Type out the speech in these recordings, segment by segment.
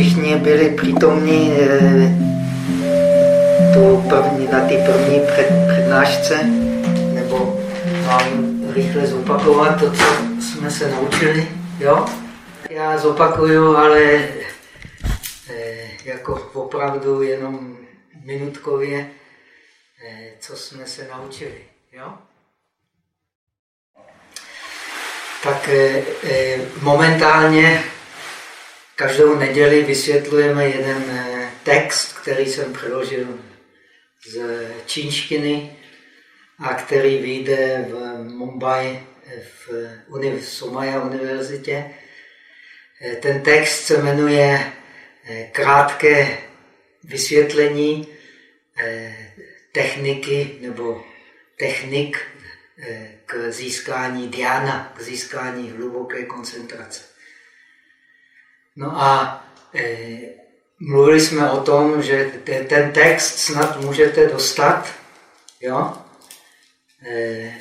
všichni byli přítomní eh, tu první, na té první před, přednášce, nebo mám rychle zopakovat to, co jsme se naučili. Jo? Já zopakuju, ale eh, jako opravdu jenom minutkově, eh, co jsme se naučili. Jo? Tak momentálně Každou neděli vysvětlujeme jeden eh, text, který jsem přeložil z čínštiny a který vyjde v Mumbai v, v Somaya univerzitě. Eh, ten text se jmenuje eh, Krátké vysvětlení techniky nebo technik k získání diana, k získání hluboké koncentrace. No a e, mluvili jsme o tom, že te, ten text snad můžete dostat, jo? E,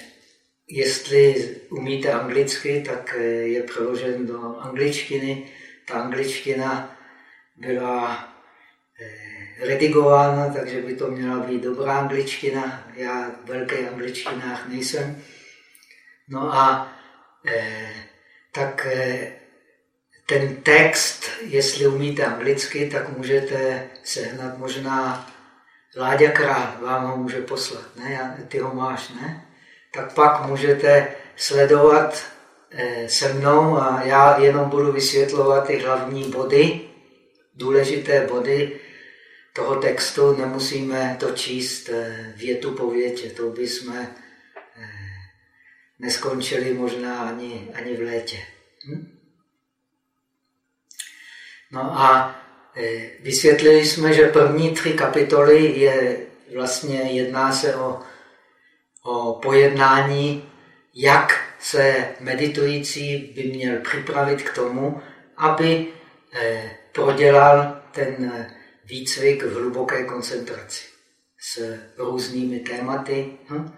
jestli umíte anglicky, tak e, je přeložen do angličtiny. Ta angličtina byla redigována, takže by to měla být dobrá angličtina. Já v velké angličtinách nejsem. No a e, tak ten text, jestli umíte anglicky, tak můžete sehnat možná Láďa Král vám ho může poslat, ne? Ty ho máš, ne? Tak pak můžete sledovat eh, se mnou a já jenom budu vysvětlovat ty hlavní body, důležité body toho textu. Nemusíme to číst eh, větu po větě, to by jsme eh, neskončili možná ani, ani v létě. Hm? No a e, vysvětlili jsme, že první tři kapitoly je vlastně jedná se o, o pojednání, jak se meditující by měl připravit k tomu, aby e, prodělal ten e, výcvik v hluboké koncentraci s různými tématy. Hm?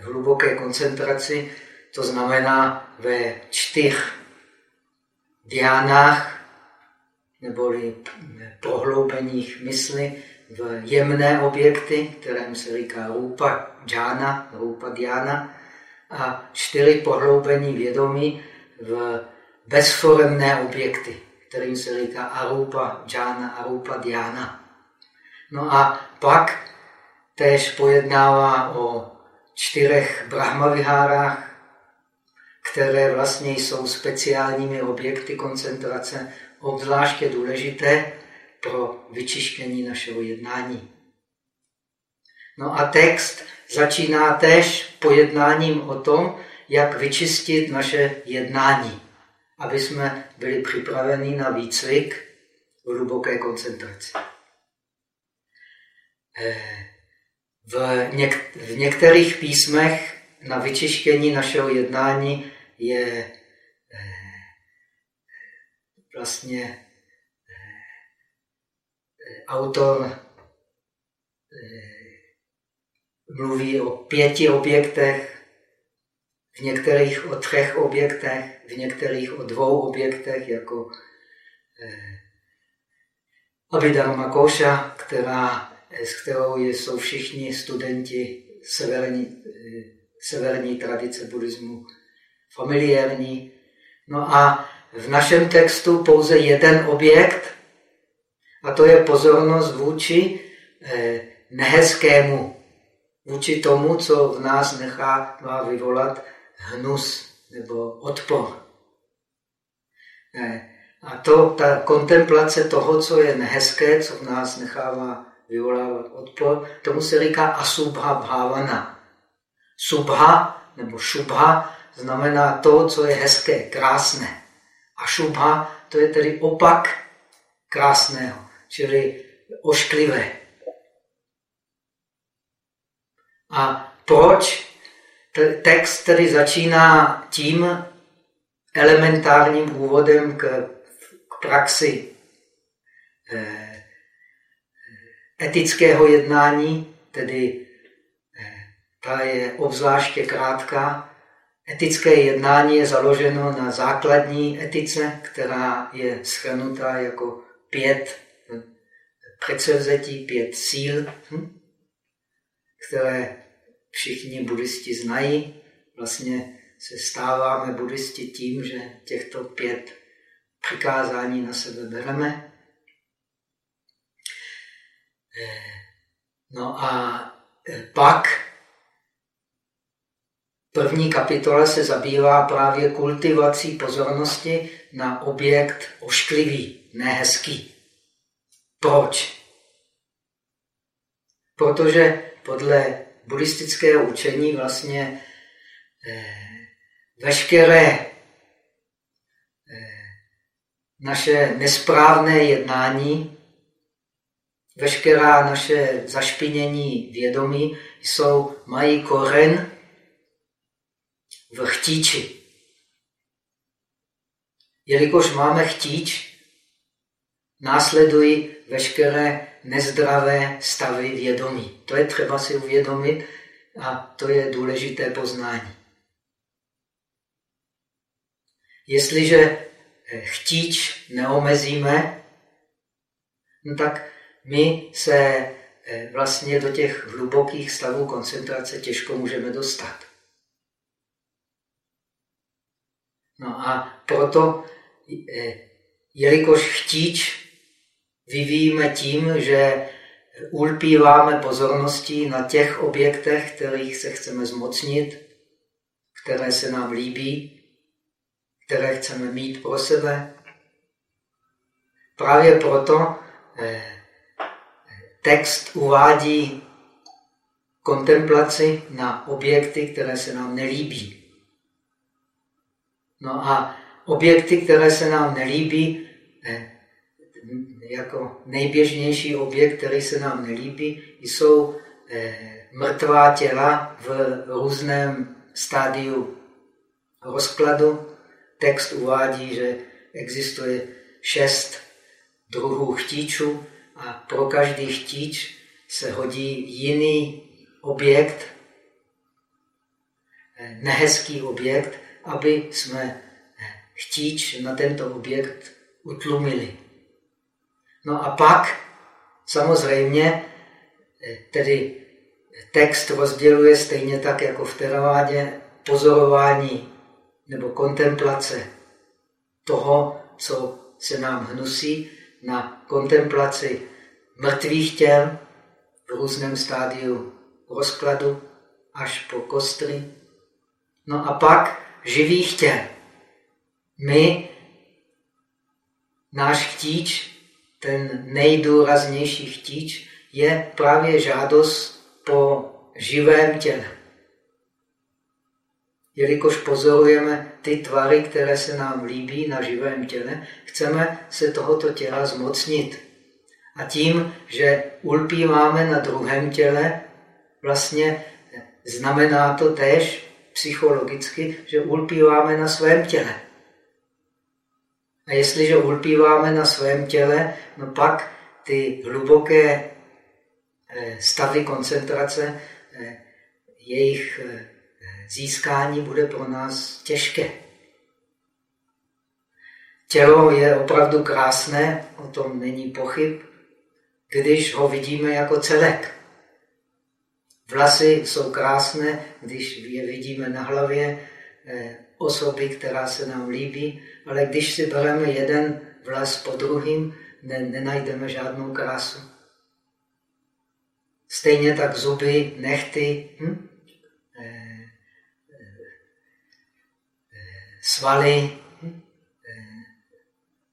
V hluboké koncentraci, to znamená ve čtyř diánách, neboli prohloubeních mysli v jemné objekty, kterým se říká rupa džána, rupa diana, a čtyři prohloubení vědomí v bezforemné objekty, kterým se říká arupa džána, arupa diana. No a pak též pojednává o čtyřech brahmavihárách, které vlastně jsou speciálními objekty koncentrace obzvláště důležité pro vyčištění našeho jednání. No a text začíná též pojednáním o tom, jak vyčistit naše jednání, aby jsme byli připraveni na výcvik v hluboké koncentraci. Eh, v, něk v některých písmech na vyčištění našeho jednání je vlastně eh, autor eh, mluví o pěti objektech, v některých o třech objektech, v některých o dvou objektech, jako eh, Abhidharma Koša, která, s kterou jsou všichni studenti severní, severní tradice buddhismu familiární. No a v našem textu pouze jeden objekt, a to je pozornost vůči eh, nehezkému, vůči tomu, co v nás nechá vyvolat hnus nebo odpor. Eh, a to, ta kontemplace toho, co je nehezké, co v nás nechává vyvolávat odpor, tomu se říká asubha bhavana. Subha nebo šubha znamená to, co je hezké, krásné. A šubha to je tedy opak krásného, čili ošklivé. A proč text tedy začíná tím elementárním úvodem k, k praxi eh, etického jednání, tedy eh, ta je obzvláště krátká, Etické jednání je založeno na základní etice, která je schrnutá jako pět předsevzetí, pět síl, hm? které všichni buddhisti znají. Vlastně se stáváme buddhisti tím, že těchto pět přikázání na sebe bereme. No a pak první kapitola se zabývá právě kultivací pozornosti na objekt ošklivý, nehezký. Proč? Protože podle buddhistického učení vlastně eh, veškeré eh, naše nesprávné jednání, veškerá naše zašpinění vědomí jsou, mají koren v chtíči. Jelikož máme chtíč, následují veškeré nezdravé stavy vědomí. To je třeba si uvědomit a to je důležité poznání. Jestliže eh, chtíč neomezíme, no tak my se eh, vlastně do těch hlubokých stavů koncentrace těžko můžeme dostat. No a proto, eh, jelikož chtíč vyvíjíme tím, že ulpíváme pozorností na těch objektech, kterých se chceme zmocnit, které se nám líbí, které chceme mít pro sebe. Právě proto eh, text uvádí kontemplaci na objekty, které se nám nelíbí. No a objekty, které se nám nelíbí, eh, jako nejběžnější objekt, který se nám nelíbí, jsou eh, mrtvá těla v různém stádiu rozkladu. Text uvádí, že existuje šest druhů chtíčů a pro každý chtíč se hodí jiný objekt, eh, nehezký objekt, aby jsme chtíč na tento objekt utlumili. No a pak samozřejmě eh, tedy text rozděluje stejně tak jako v teravádě pozorování nebo kontemplace toho, co se nám hnusí, na kontemplaci mrtvých těl v různém stádiu rozkladu až po kostry. No a pak živých těl. My, náš chtíč, ten nejdůraznější chtíč je právě žádost po živém těle. Jelikož pozorujeme ty tvary, které se nám líbí na živém těle, chceme se tohoto těla zmocnit. A tím, že ulpíváme na druhém těle, vlastně znamená to též psychologicky, že ulpíváme na svém těle. A jestliže ulpíváme na svém těle, no pak ty hluboké eh, stavy koncentrace, eh, jejich eh, získání bude pro nás těžké. Tělo je opravdu krásné, o tom není pochyb, když ho vidíme jako celek. Vlasy jsou krásné, když je vidíme na hlavě osoby, která se nám líbí, ale když si bereme jeden vlas po druhým, ne, nenajdeme žádnou krásu. Stejně tak zuby, nechty, hm? e, e, svaly, hm?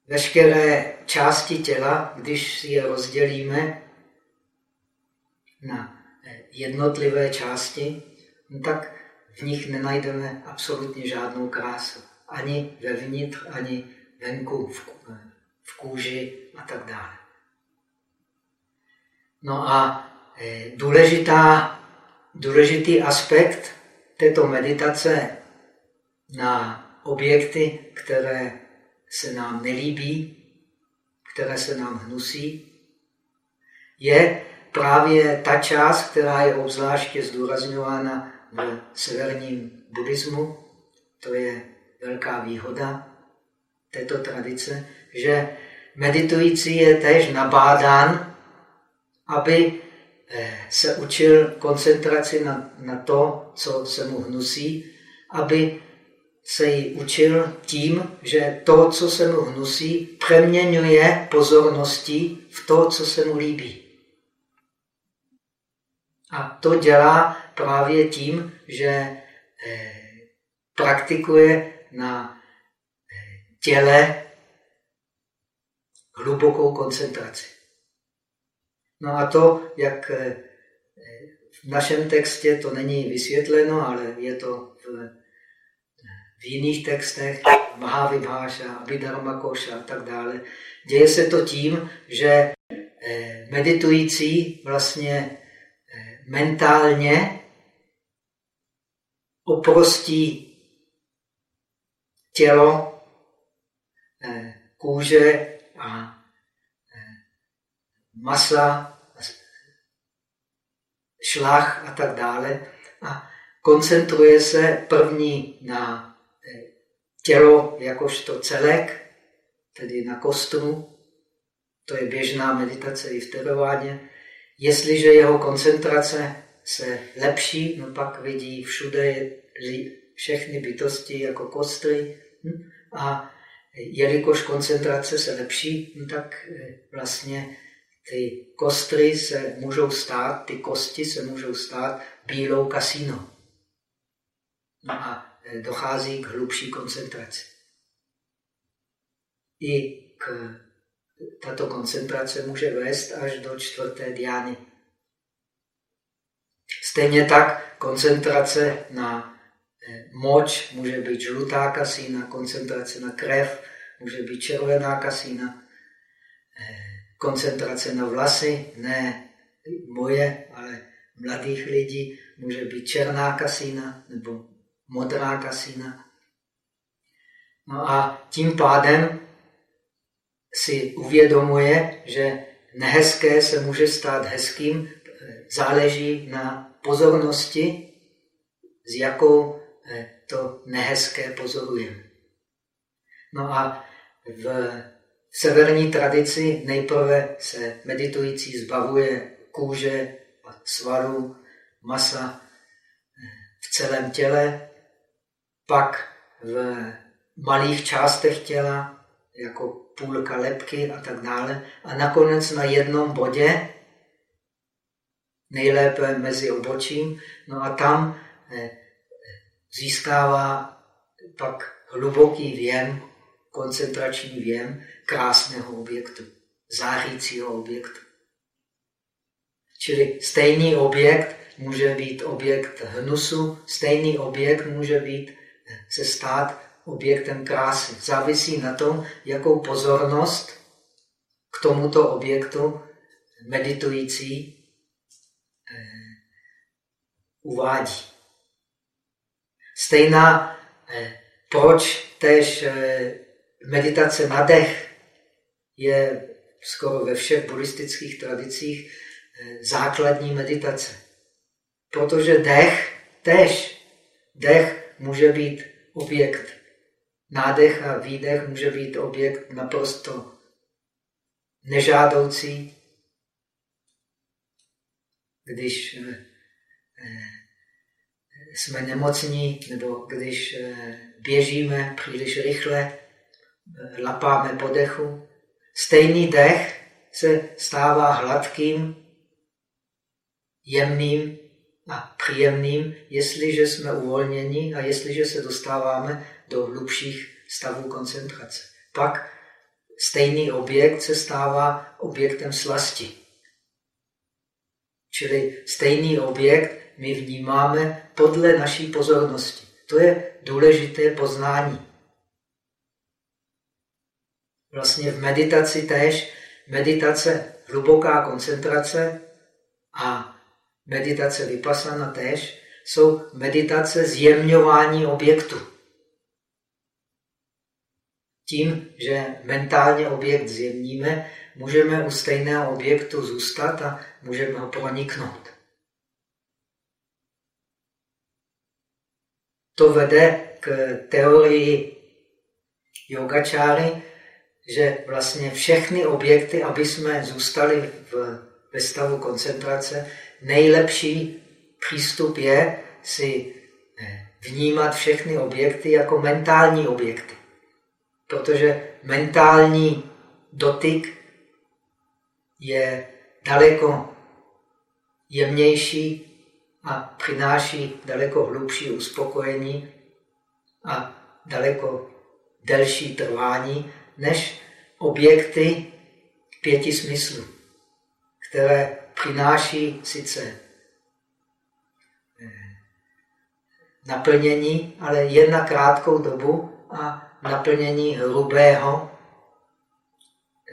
veškeré části těla, když si je rozdělíme na jednotlivé části, no tak v nich nenajdeme absolutně žádnou krásu ani vevnitř, ani venku, v, kůži a tak dále. No a e, důležitá, důležitý aspekt této meditace na objekty, které se nám nelíbí, které se nám hnusí, je právě ta část, která je obzvláště zdůrazňována v severním buddhismu, to je velká výhoda této tradice, že meditující je též nabádán, aby eh, se učil koncentraci na, na to, co se mu hnusí, aby se ji učil tím, že to, co se mu hnusí, přeměňuje pozorností v to, co se mu líbí. A to dělá právě tím, že eh, praktikuje na eh, těle hlubokou koncentraci. No a to, jak eh, v našem textě to není vysvětleno, ale je to v v jiných textech, Mahavibháša, Abhidharma Koša a tak dále. Děje se to tím, že meditující vlastně mentálně oprostí tělo, eh, kůže a masa, šlach a tak dále a koncentruje se první na tělo jakožto celek, tedy na kostru, to je běžná meditace i v terovádě. Jestliže jeho koncentrace se lepší, no pak vidí všude všechny bytosti jako kostry. Hm? A jelikož koncentrace se lepší, no tak eh, vlastně ty kostry se můžou stát, ty kosti se můžou stát bílou kasínou. No a dochází k hlubší koncentraci. I k, tato koncentrace může vést až do čtvrté diány. Stejně tak koncentrace na eh, moč může být žlutá kasína, koncentrace na krev může být červená kasína, eh, koncentrace na vlasy, ne moje, ale mladých lidí, může být černá kasína nebo modrá kasína. No a tím pádem si uvědomuje, že nehezké se může stát hezkým, záleží na pozornosti, s jakou eh, to nehezké pozorujeme. No a v severní tradici nejprve se meditující zbavuje kůže a svalů, masa eh, v celém těle, pak v malých částech těla, jako půlka lepky a tak dále. A nakonec na jednom bodě, nejlépe mezi obočím, no a tam eh, získává pak hluboký věm, koncentrační věm krásného objektu, zářícího objektu. Čili stejný objekt může být objekt hnusu, stejný objekt může být se stát objektem krásy. Závisí na tom, jakou pozornost k tomuto objektu meditující eh, uvádí. Stejná, eh, proč tež eh, meditace na dech je skoro ve všech buddhistických tradicích základní meditace. Protože dech, tež dech může být objekt. Nádech a výdech může být objekt naprosto nežádoucí. Když eh, eh, jsme nemocní nebo když eh, běžíme příliš rychle, lapáme po dechu, stejný dech se stává hladkým, jemným a příjemným, jestliže jsme uvolněni a jestliže se dostáváme do hlubších stavů koncentrace. Pak stejný objekt se stává objektem slasti. Čili stejný objekt my vnímáme podle naší pozornosti. To je důležité poznání. Vlastně v meditaci též meditace, hluboká koncentrace a meditace vypasana tež, jsou meditace zjemňování objektu. Tím, že mentálně objekt zjemníme, můžeme u stejného objektu zůstat a můžeme ho proniknout. To vede k teorii yogačáry, že vlastně všechny objekty, aby jsme zůstali v, ve stavu koncentrace, nejlepší přístup je si vnímat všechny objekty jako mentální objekty. Protože mentální dotyk je daleko jemnější a přináší daleko hlubší uspokojení a daleko delší trvání než objekty pěti smyslů, které přináší sice eh, naplnění, ale jen na krátkou dobu a naplnění hrubého,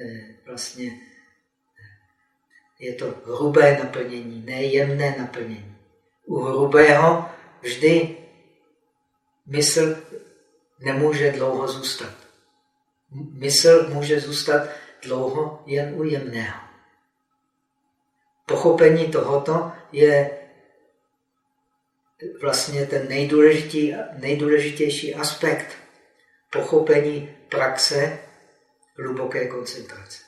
eh, vlastně eh, je to hrubé naplnění, ne jemné naplnění. U hrubého vždy mysl nemůže dlouho zůstat. Mysl může zůstat dlouho jen u jemného. Pochopení tohoto je vlastně ten nejdůležitější aspekt pochopení praxe hluboké koncentrace.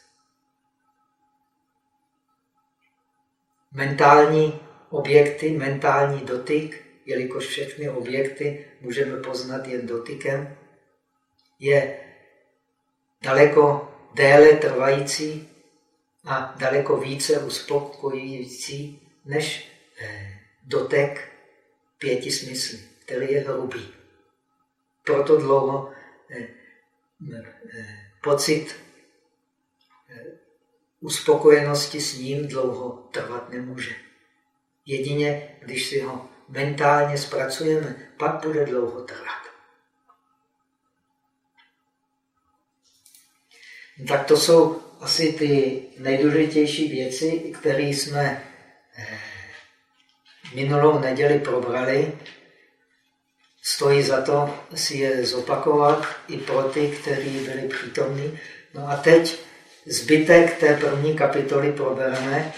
Mentální objekty, mentální dotyk, jelikož všechny objekty můžeme poznat jen dotykem, je daleko déle trvající a daleko více uspokojující než eh, dotek pěti smyslů, který je hrubý. Proto dlouho pocit uspokojenosti s ním dlouho trvat nemůže. Jedině, když si ho mentálně zpracujeme, pak bude dlouho trvat. Tak to jsou asi ty nejdůležitější věci, které jsme eh, minulou neděli probrali. Stojí za to si je zopakovat i pro ty, kteří byli přítomní. No a teď zbytek té první kapitoly probereme,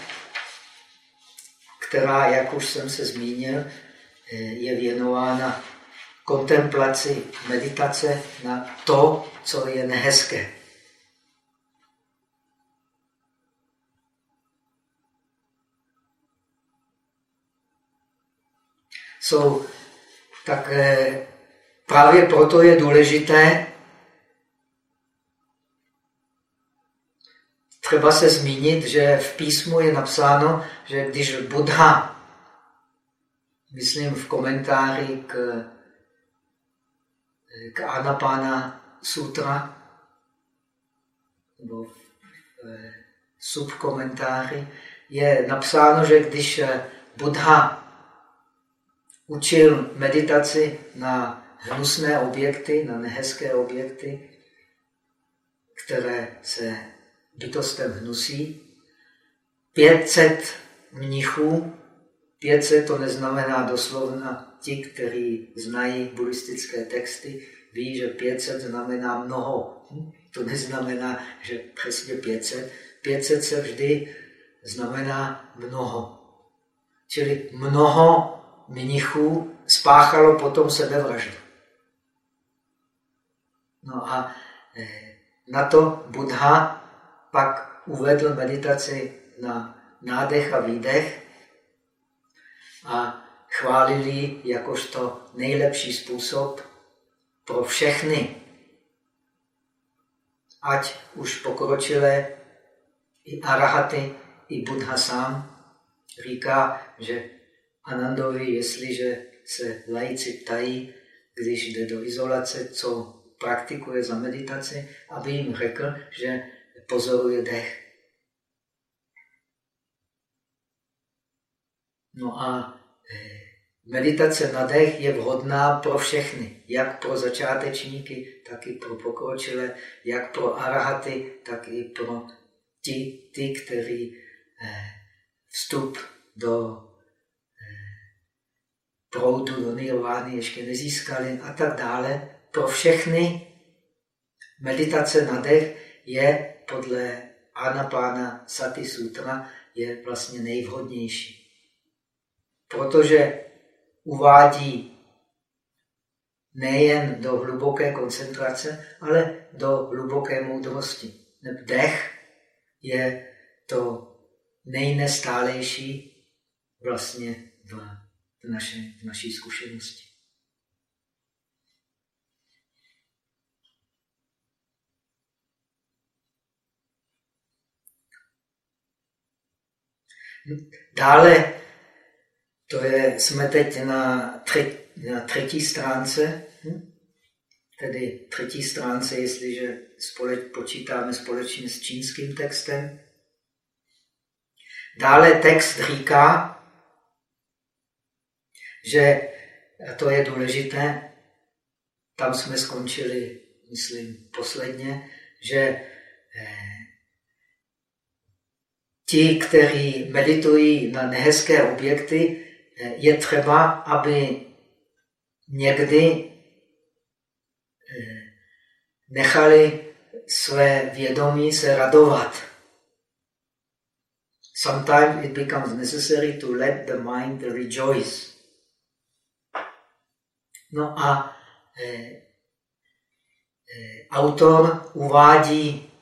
která, jak už jsem se zmínil, je věnována kontemplaci, meditace na to, co je nehezké. jsou, tak eh, právě proto je důležité třeba se zmínit, že v písmu je napsáno, že když Buddha, myslím v komentáři k, k Anapana Sutra, nebo v subkomentáři, je napsáno, že když Buddha učil meditaci na hnusné objekty, na nehezké objekty, které se bytostem hnusí. 500 mnichů, 500 to neznamená doslovna ti, kteří znají buddhistické texty, ví, že 500 znamená mnoho. To neznamená, že přesně 500. 500 se vždy znamená mnoho. Čili mnoho mnichů spáchalo potom sebevraždu. No a eh, na to Buddha pak uvedl meditaci na nádech a výdech a chválili jakožto nejlepší způsob pro všechny. Ať už pokročilé, i arahaty, i Buddha sám říká, že Anandovi, jestliže se lajci ptají, když jde do izolace, co praktikuje za meditaci, aby jim řekl, že pozoruje dech. No a eh, meditace na dech je vhodná pro všechny, jak pro začátečníky, tak i pro pokročilé, jak pro arahaty, tak i pro ti, ty, kteří eh, vstup do proudu do nirvány ještě nezískali a tak dále. Pro všechny meditace na dech je podle Anapána Sati Sutra je vlastně nejvhodnější. Protože uvádí nejen do hluboké koncentrace, ale do hluboké moudrosti. Dech je to nejnestálejší vlastně v, v, naše, v naší zkušenosti. Dále, to je, jsme teď na, tři, na třetí stránce, hm? tedy třetí stránce, jestliže společ, počítáme společně s čínským textem. Dále text říká, že, to je důležité, tam jsme skončili, myslím, posledně, že eh, ti, kteří meditují na nehezké objekty, eh, je třeba, aby někdy eh, nechali své vědomí se radovat. Sometimes it becomes necessary to let the mind rejoice. No a eh, eh, autor uvádí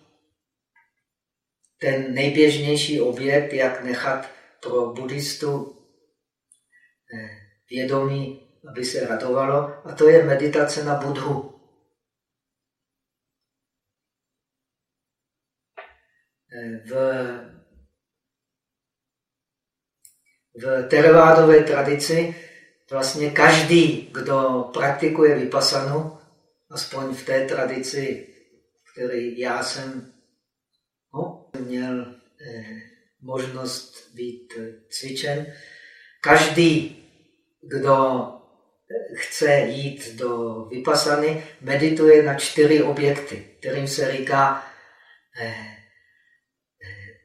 ten nejběžnější objekt, jak nechat pro buddhistu eh, vědomí, aby se radovalo, a to je meditace na Budhu. V, v teravádové tradici vlastně každý, kdo praktikuje vypasanu, aspoň v té tradici, který já jsem no, měl eh, možnost být cvičen, každý, kdo chce jít do vypasany, medituje na čtyři objekty, kterým se říká eh, eh,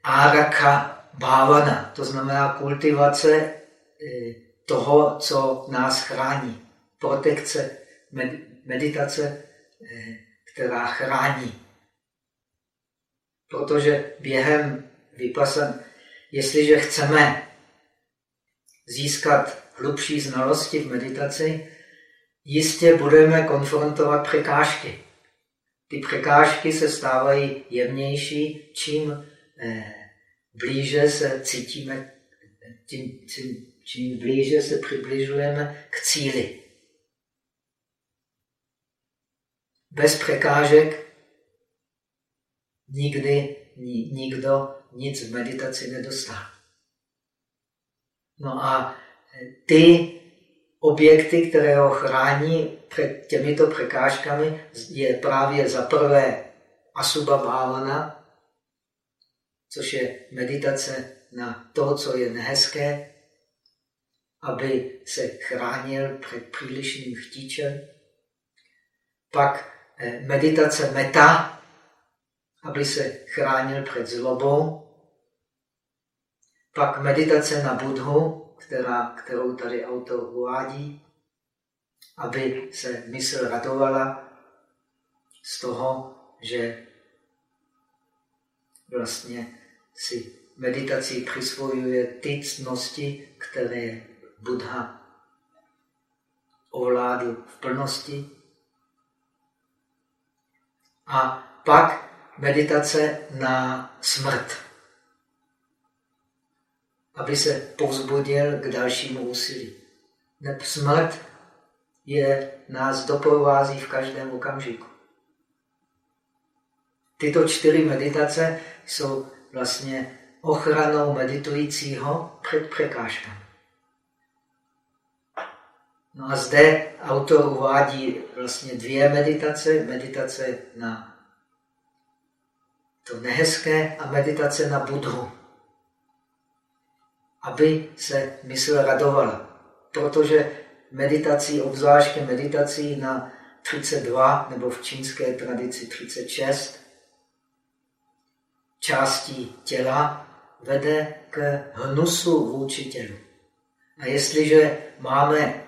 araka bhavana, to znamená kultivace eh, toho, co nás chrání. Protekce, meditace, eh, která chrání. Protože během vypasan, jestliže chceme získat hlubší znalosti v meditaci, jistě budeme konfrontovat překážky. Ty překážky se stávají jemnější, čím eh, blíže se cítíme, tím, tím, čím blíže se přibližujeme k cíli. Bez překážek nikdy nikdo nic v meditaci nedostane. No a ty objekty, které ho chrání před těmito překážkami, je právě za prvé Asubha Bhavana, což je meditace na to, co je nehezké, aby se chránil před přílišným chtíčem. Pak eh, meditace meta, aby se chránil před zlobou. Pak meditace na Budhu, která, kterou tady autor uvádí, aby se mysl radovala z toho, že vlastně si meditací přisvojuje ty cnosti, které Buddha ovládl v plnosti. A pak meditace na smrt, aby se povzbudil k dalšímu úsilí. Neb smrt je, nás doprovází v každém okamžiku. Tyto čtyři meditace jsou vlastně ochranou meditujícího před překážkami. No a zde autor uvádí vlastně dvě meditace. Meditace na to nehezké a meditace na Budhu. Aby se mysl radovala. Protože meditací, obzvláště meditací na 32 nebo v čínské tradici 36 částí těla vede k hnusu vůči tělu. A jestliže máme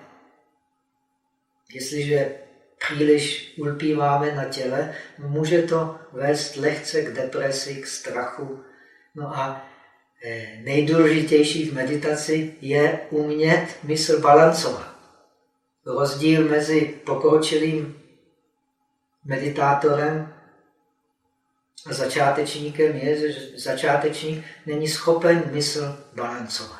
Jestliže příliš ulpíváme na těle, může to vést lehce k depresi, k strachu. No a eh, nejdůležitější v meditaci je umět mysl balancovat. rozdíl mezi pokročilým meditátorem a začátečníkem je, že začátečník není schopen mysl balancovat.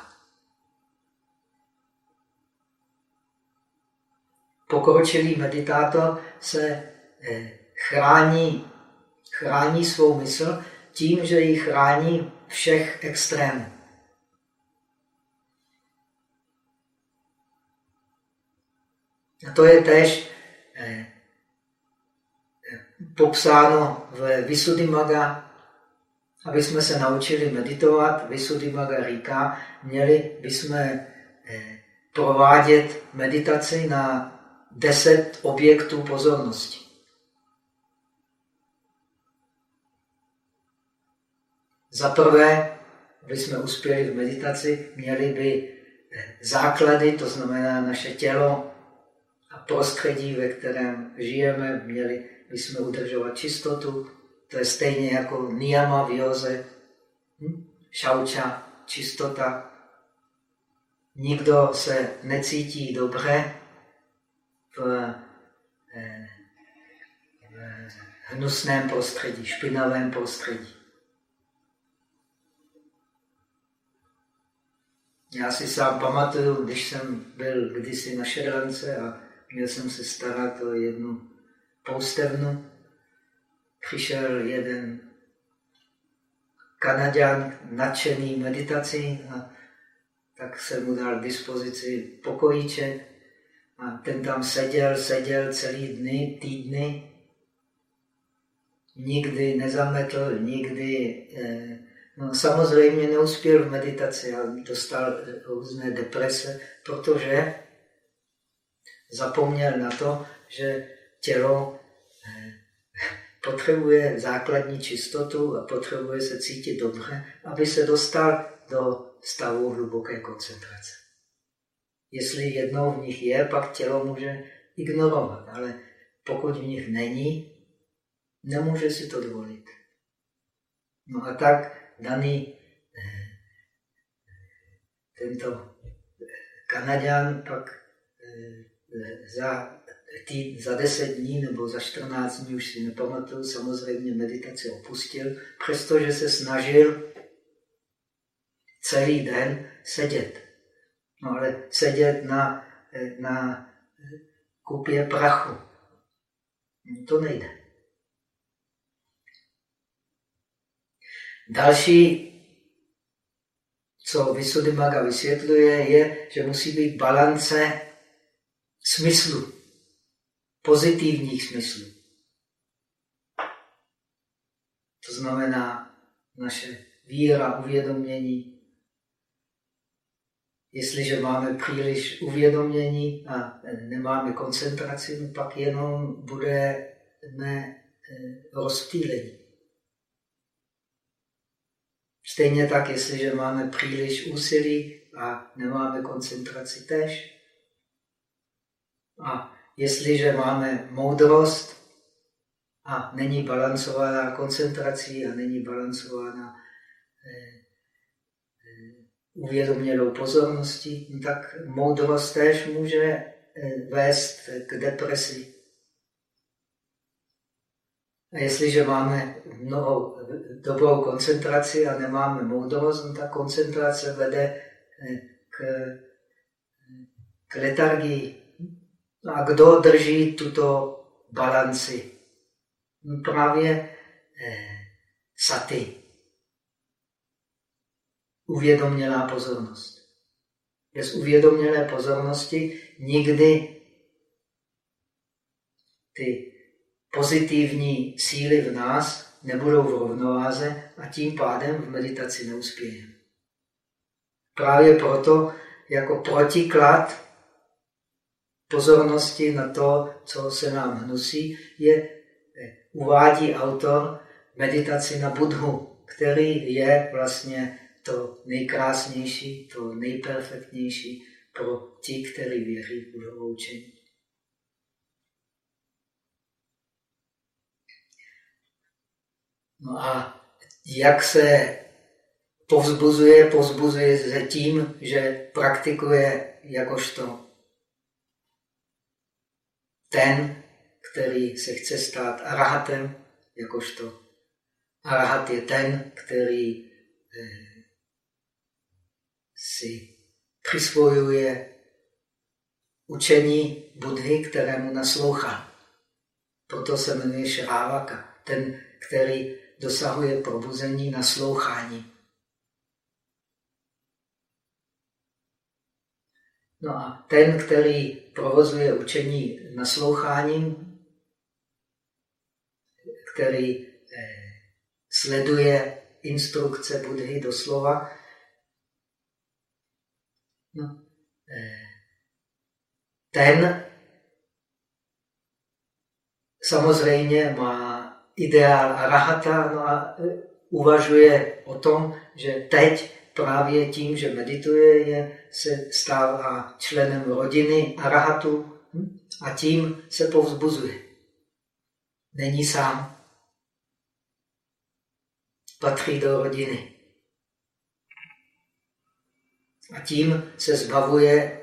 Pokročilý meditátor se eh, chrání, chrání svou mysl tím, že ji chrání všech extrémů. A to je tež eh, popsáno v Visuddhimagga, aby jsme se naučili meditovat. Visuddhimagga říká, měli bychom eh, provádět meditaci na deset objektů pozornosti. Za prvé, aby jsme uspěli v meditaci, měli by eh, základy, to znamená naše tělo a prostředí, ve kterém žijeme, měli bychom udržovat čistotu. To je stejně jako niyama v józe, hm? šauča, čistota. Nikdo se necítí dobře v, eh, v hnusném prostředí, špinavém prostředí. Já si sám pamatuju, když jsem byl kdysi na Šerlance a měl jsem se starat o jednu poustevnu, přišel jeden Kanaďan nadšený meditací a tak jsem mu dal dispozici pokojíček a ten tam seděl, seděl celý dny, týdny, nikdy nezametl, nikdy, eh, no samozřejmě neuspěl v meditaci a dostal různé deprese, protože zapomněl na to, že tělo eh, potřebuje základní čistotu a potřebuje se cítit dobře, aby se dostal do stavu hluboké koncentrace. Jestli jednou v nich je, pak tělo může ignorovat, ale pokud v nich není, nemůže si to dovolit. No a tak daný eh, tento Kanaďan pak eh, za tý, za 10 dní nebo za 14 dní, už si nepamatuju, samozřejmě meditaci opustil, přestože se snažil celý den sedět. No ale sedět na, na kupě prachu. To nejde. Další, co Visuddhimagga vysvětluje, je, že musí být balance smyslu pozitivních smyslů. To znamená naše víra, uvědomění. Jestliže máme příliš uvědomění a nemáme koncentraci, no pak jenom budeme eh, rozptýlení. Stejně tak, jestliže máme příliš úsilí a nemáme koncentraci tež. A jestliže máme moudrost a není balancovaná koncentrací a není balancována eh, uvědomělou pozorností, no tak moudrost též může eh, vést k depresi. A jestliže máme mnoho, dobrou koncentraci a nemáme moudrost, no tak koncentrace vede k, k letargii, No a kdo drží tuto balanci? No právě eh, saty. Uvědomělá pozornost. Bez uvědomělé pozornosti nikdy ty pozitivní síly v nás nebudou v rovnováze a tím pádem v meditaci neuspějeme. Právě proto jako protiklad pozornosti na to, co se nám hnusí, je, eh, uvádí autor meditaci na Budhu, který je vlastně to nejkrásnější, to nejperfektnější pro ti, kteří věří v Budhovo učení. No a jak se povzbuzuje? Povzbuzuje se tím, že praktikuje jakožto ten, který se chce stát arahatem, jakožto arahat je ten, který eh, si přisvojuje učení Budhy, kterému naslouchá. Proto se jmenuje Šrávaka, ten, který dosahuje probuzení naslouchání. No a ten, který provozuje učení nasloucháním, který eh, sleduje instrukce Budhy doslova, no, eh, ten samozřejmě má ideál arahata no a e, uvažuje o tom, že teď právě tím, že medituje, je, se stává členem rodiny arahatu hm? a tím se povzbuzuje. Není sám. Patří do rodiny. A tím se zbavuje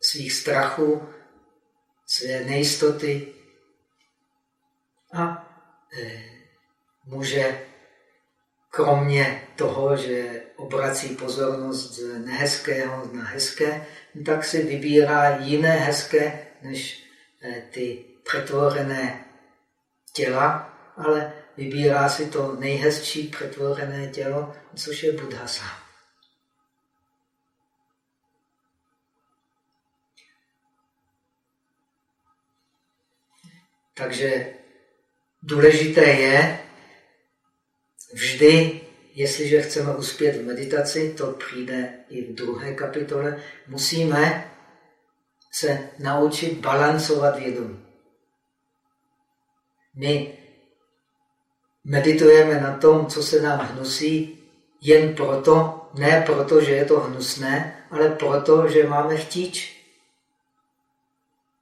svých strachů, své nejistoty a e, může kromě toho, že obrací pozornost z nehezkého na hezké, tak si vybírá jiné hezké než e, ty přetvorené těla, ale vybírá si to nejhezčí přetvorené tělo, což je Buddha sám. Takže důležité je vždy, jestliže chceme uspět v meditaci, to přijde i v druhé kapitole, musíme se naučit balancovat vědomí. My meditujeme na tom, co se nám hnusí, jen proto, ne proto, že je to hnusné, ale proto, že máme chtíč.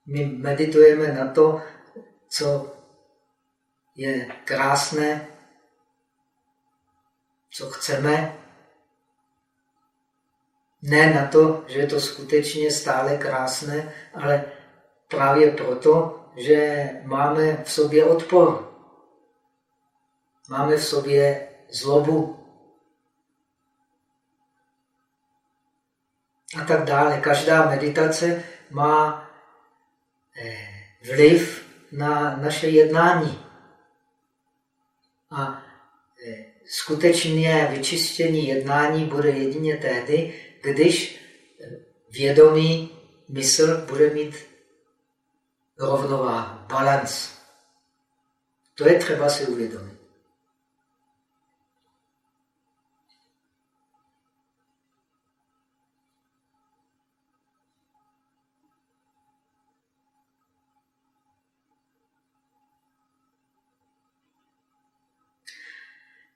My meditujeme na to, co je krásné, co chceme, ne na to, že je to skutečně stále krásné, ale právě proto, že máme v sobě odpor. Máme v sobě zlobu. A tak dále. Každá meditace má eh, vliv na naše jednání. A e, skutečně vyčištění jednání bude jedině tehdy, když vědomí mysl bude mít rovnováhu, balans. To je třeba si uvědomit.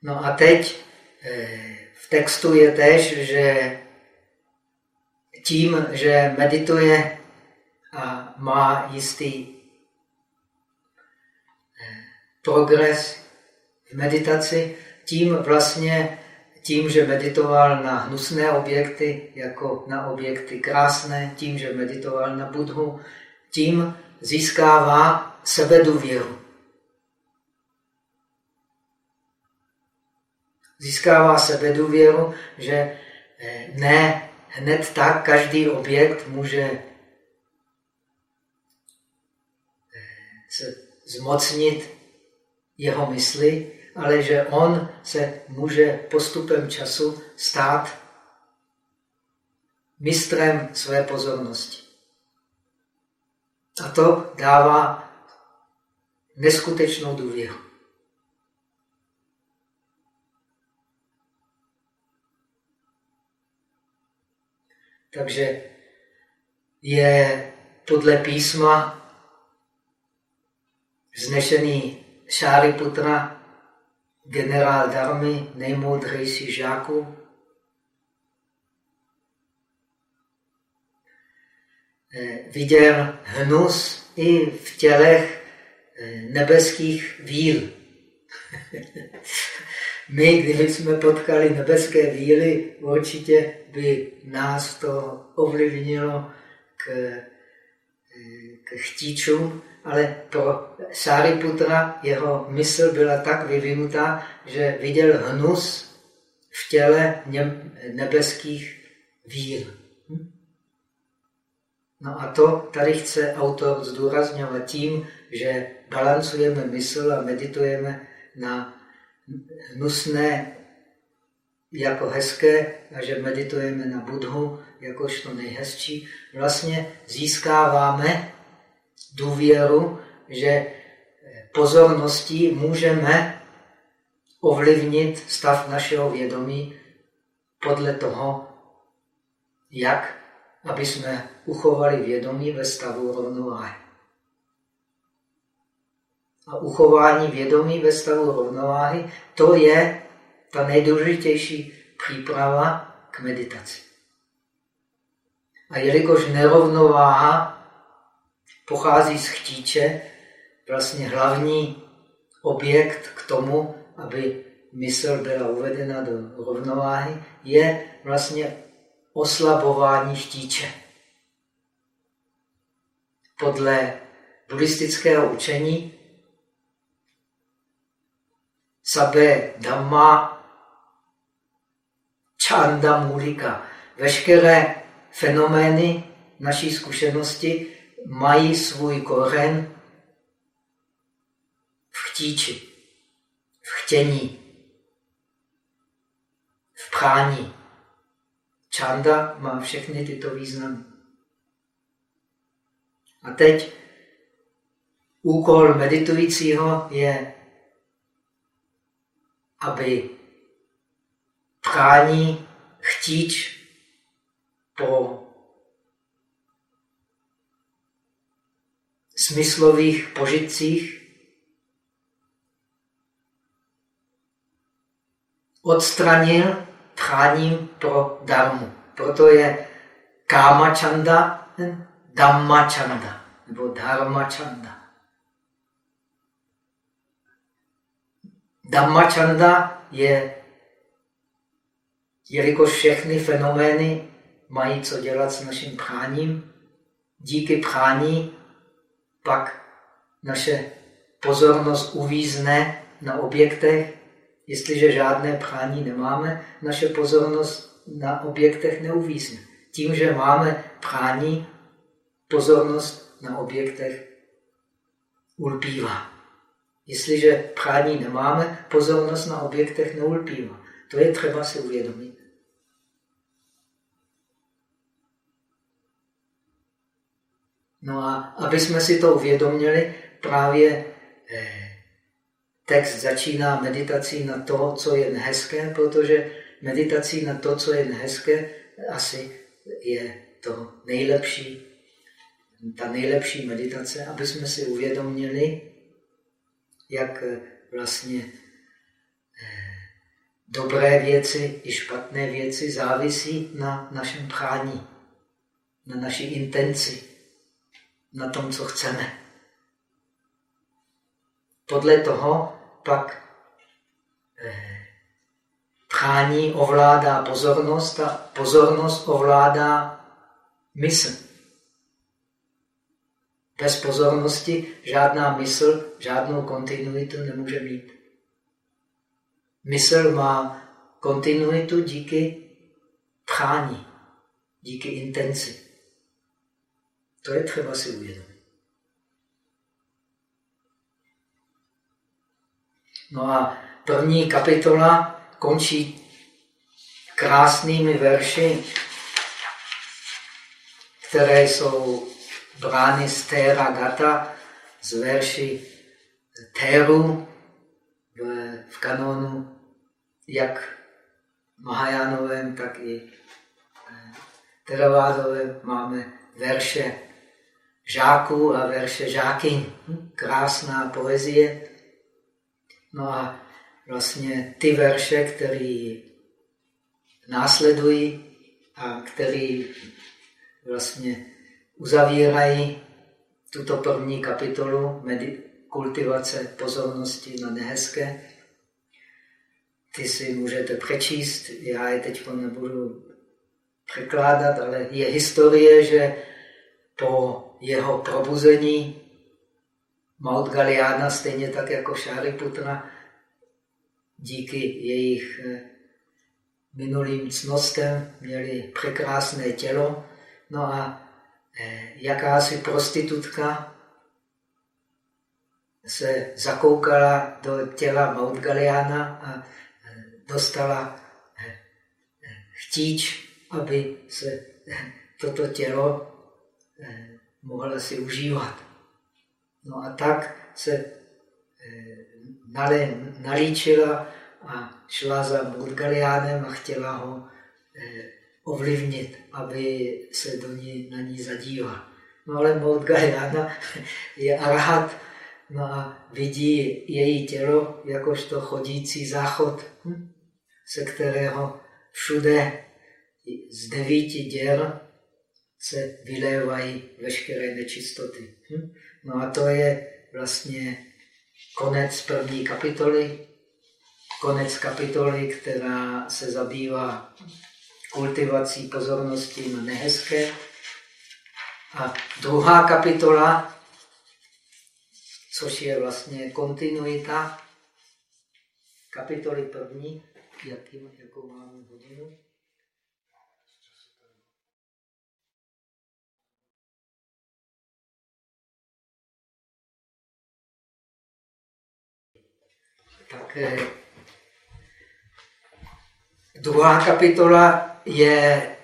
No a teď eh, v textu je tež, že tím, že medituje a má jistý eh, progres v meditaci, tím vlastně, tím, že meditoval na hnusné objekty, jako na objekty krásné, tím, že meditoval na Budhu, tím získává sebedůvěru. Získává sebedůvěru, že eh, ne hned tak každý objekt může eh, se zmocnit jeho mysli, ale že on se může postupem času stát mistrem své pozornosti. A to dává neskutečnou důvěru. Takže je podle písma vznešený Šáriputra, generál Darmy, nejmoudřejší žáků. Eh, viděl hnus i v tělech eh, nebeských víl. My, kdyby jsme potkali nebeské víly, určitě by nás to ovlivnilo k, k chtíčům, ale pro Sariputra jeho mysl byla tak vyvinutá, že viděl hnus v těle nebeských vír. Hm? No a to tady chce autor zdůrazňovat tím, že balancujeme mysl a meditujeme na hnusné jako hezké a že meditujeme na Budhu jakožto nejhezčí, vlastně získáváme důvěru, že pozorností můžeme ovlivnit stav našeho vědomí podle toho, jak, aby jsme uchovali vědomí ve stavu rovnováhy. A uchování vědomí ve stavu rovnováhy, to je ta nejdůležitější příprava k meditaci. A jelikož nerovnováha pochází z chtíče, vlastně hlavní objekt k tomu, aby mysl byla uvedena do rovnováhy, je vlastně oslabování chtíče. Podle buddhistického učení Sabe Dhamma Chanda Mulika. Veškeré fenomény naší zkušenosti mají svůj kořen v chtíči, v chtění, v prání. Čanda má všechny tyto významy. A teď úkol meditujícího je, aby prání, chtíč po smyslových požitcích odstranil tcháním pro darmu. Proto je káma čanda, dhamma čanda, nebo dharma čanda. Dhamma čanda je, jelikož všechny fenomény mají co dělat s naším práním, díky prání pak naše pozornost uvízne na objektech. Jestliže žádné prání nemáme, naše pozornost na objektech neuvízne. Tím, že máme prání, pozornost na objektech ulpívá. Jestliže prání nemáme, pozornost na objektech neulpívá. To je třeba si uvědomit. No a aby jsme si to uvědomili, právě eh, text začíná meditací na to, co je nehezké, protože meditací na to, co je nehezké, asi je to nejlepší, ta nejlepší meditace, aby jsme si uvědomili, jak eh, vlastně eh, dobré věci i špatné věci závisí na našem prání, na naší intenci na tom, co chceme. Podle toho pak eh, prání ovládá pozornost a pozornost ovládá mysl. Bez pozornosti žádná mysl, žádnou kontinuitu nemůže mít. Mysl má kontinuitu díky prání, díky intenci. To je třeba si uvědomit. No a první kapitola končí krásnými verši, které jsou brány z Téra Gata, z verši Téru v, v kanonu, jak Mahajánovém, tak i eh, Teravádovém máme verše žáků a verše žákyň. Krásná poezie. No a vlastně ty verše, které následují a které vlastně uzavírají tuto první kapitolu kultivace pozornosti na nehezké. Ty si můžete přečíst, já je teď nebudu překládat, ale je historie, že po jeho probuzení Mount Galiana, stejně tak jako Šáriputra, díky jejich eh, minulým cnostem měli překrásné tělo. No a jakási prostitutka se zakoukala do těla Mount Galiana a eh, dostala chtíč, aby se toto tělo mohla si užívat. No a tak se nalíčila a šla za Burgaliánem a chtěla ho eh, ovlivnit, aby se do ní, na ní zadíval. No ale Burgaliána je arahat, no a vidí její tělo jakožto chodící záchod, hm? se kterého všude z devíti děl se vylévají veškeré nečistoty. Hm? No a to je vlastně konec první kapitoly, konec kapitoly, která se zabývá kultivací pozornosti na nehezké. A druhá kapitola, což je vlastně kontinuita kapitoly první, jaký, jakou máme hodinu. Tak eh, druhá kapitola je,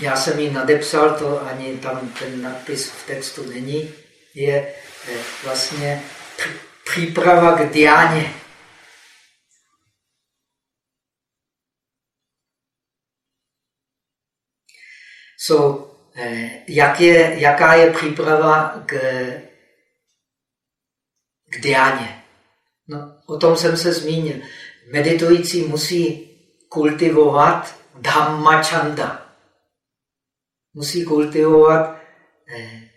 já jsem ji nadepsal, to ani tam ten nadpis v textu není, je eh, vlastně příprava k diáně. So, eh, jak je, jaká je příprava k k diáně. No, o tom jsem se zmínil. Meditující musí kultivovat chanda. Musí kultivovat eh,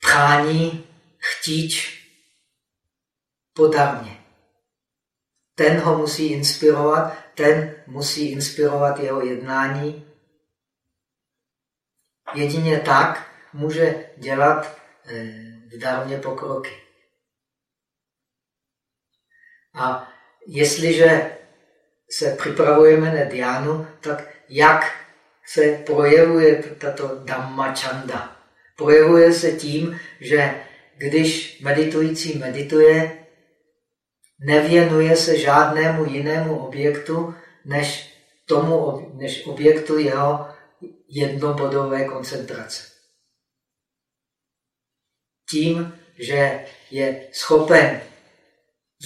prání, chtíč podávně. Ten ho musí inspirovat, ten musí inspirovat jeho jednání. Jedině tak může dělat eh, v darmě pokroky. A jestliže se připravujeme na diánu, tak jak se projevuje tato Dhamma Chanda? Projevuje se tím, že když meditující medituje, nevěnuje se žádnému jinému objektu, než tomu, než objektu jeho jednobodové koncentrace. Tím, že je schopen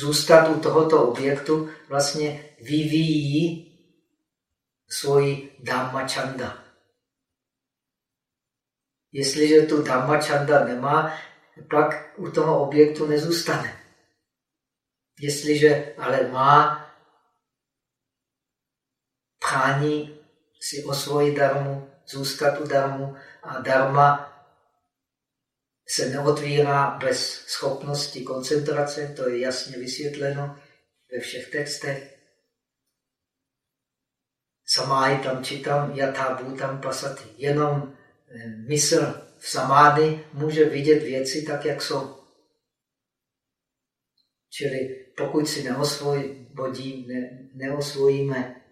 zůstat u tohoto objektu, vlastně vyvíjí svoji Dhamma Chanda. Jestliže tu Dhamma Chanda nemá, pak u toho objektu nezůstane. Jestliže ale má prání si osvojit darmu, zůstat u darmu a darma se neotvírá bez schopnosti koncentrace, to je jasně vysvětleno ve všech textech. Samáji tam čitam, jatá tam pasaty. Jenom eh, mysl v samády může vidět věci tak, jak jsou. Čili pokud si neosvojím, ne, neosvojíme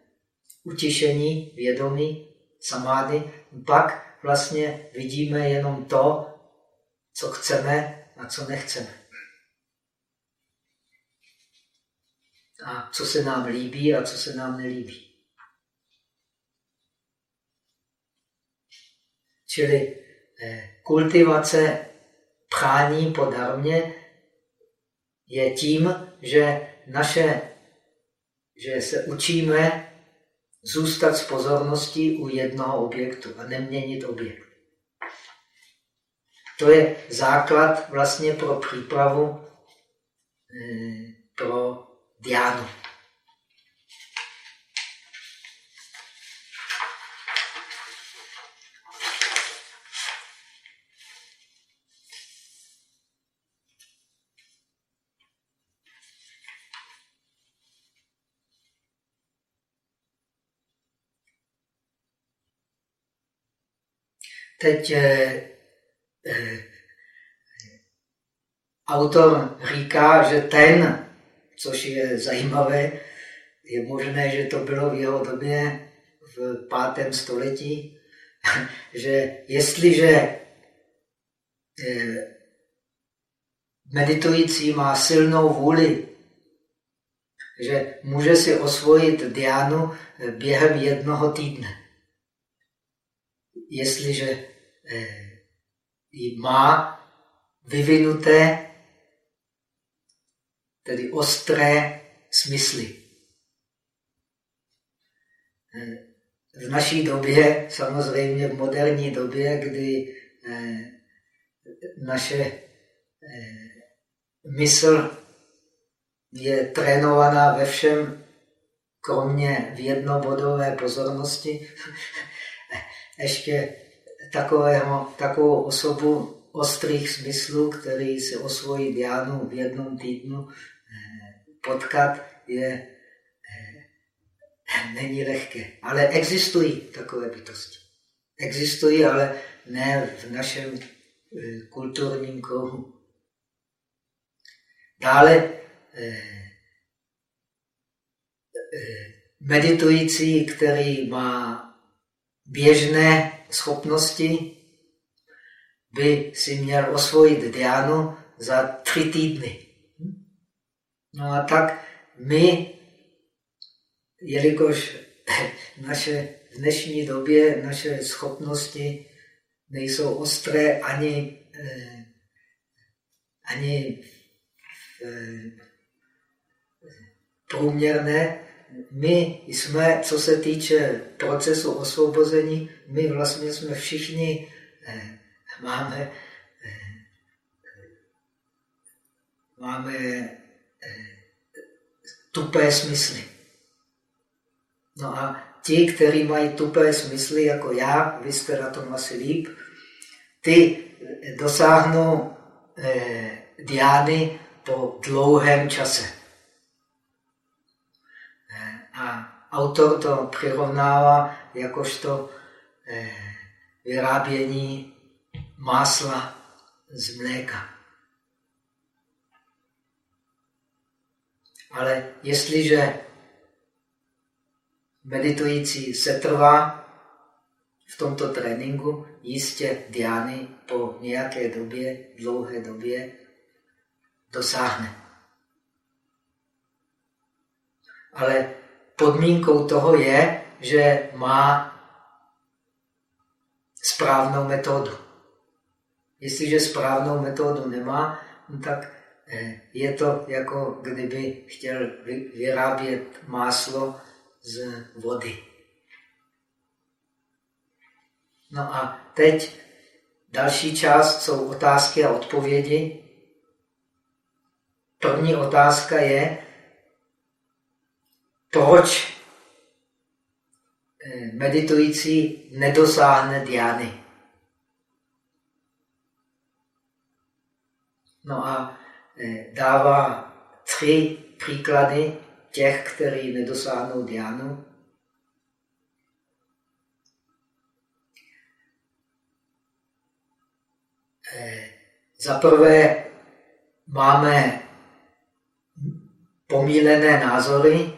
utišení, vědomí, samády, pak vlastně vidíme jenom to, co chceme a co nechceme. A co se nám líbí a co se nám nelíbí. Čili eh, kultivace prání po darmě je tím, že naše, že se učíme zůstat s pozorností u jednoho objektu a neměnit objekt. To je základ vlastně pro přípravu eh, pro diánu. Teď eh, autor říká, že ten, což je zajímavé, je možné, že to bylo v jeho době v pátém století, že jestliže eh, meditující má silnou vůli, že může si osvojit diánu eh, během jednoho týdne. Jestliže eh, ji má vyvinuté, tedy ostré smysly. Eh, v naší době, samozřejmě v moderní době, kdy naše mysl je trénovaná ve všem, kromě v jednobodové pozornosti. Ještě takového, takovou osobu ostrých smyslů, který se osvojí diánu v jednom týdnu, eh, potkat je eh, není lehké. Ale existují takové bytosti. Existují, ale ne v našem eh, kulturním kruhu. Dále eh, eh, meditující, který má běžné schopnosti, by si měl osvojit diánu za tři týdny. No a tak my, jelikož naše v dnešní době naše schopnosti nejsou ostré ani, eh, ani Eh, průměrné. My jsme, co se týče procesu osvobození, my vlastně jsme všichni, eh, máme, eh, máme tupé smysly. No a ti, kteří mají tupé smysly, jako já, vy jste na tom asi líp, ty dosáhnou eh, diány po dlouhém čase. A autor to přirovnává jakožto eh, vyrábění másla z mléka. Ale jestliže meditující setrvá v tomto tréninku, jistě diány po nějaké době, dlouhé době, dosáhne. Ale podmínkou toho je, že má správnou metodu. Jestliže správnou metodu nemá, no tak eh, je to jako kdyby chtěl vyrábět máslo z vody. No a teď další část jsou otázky a odpovědi. První otázka je, proč eh, meditující nedosáhne diány. No a eh, dává tři příklady těch, kteří nedosáhnou diánu. Eh, za prvé máme pomílené názory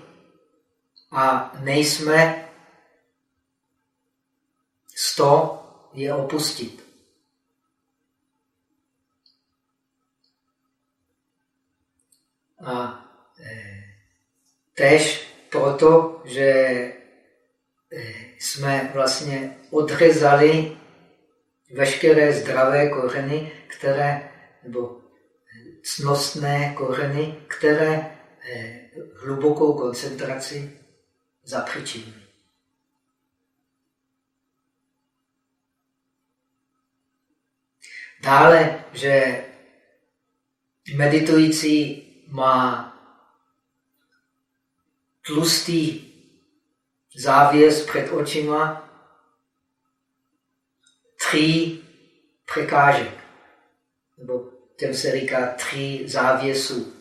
a nejsme z to je opustit. A e, tež proto, že e, jsme vlastně odřezali veškeré zdravé kořeny, které, nebo cnostné kořeny, které Eh, hlubokou koncentraci zapřičinují. Dále, že meditující má tlustý závěs před očima tří překážek, nebo těm se říká tři závěsů.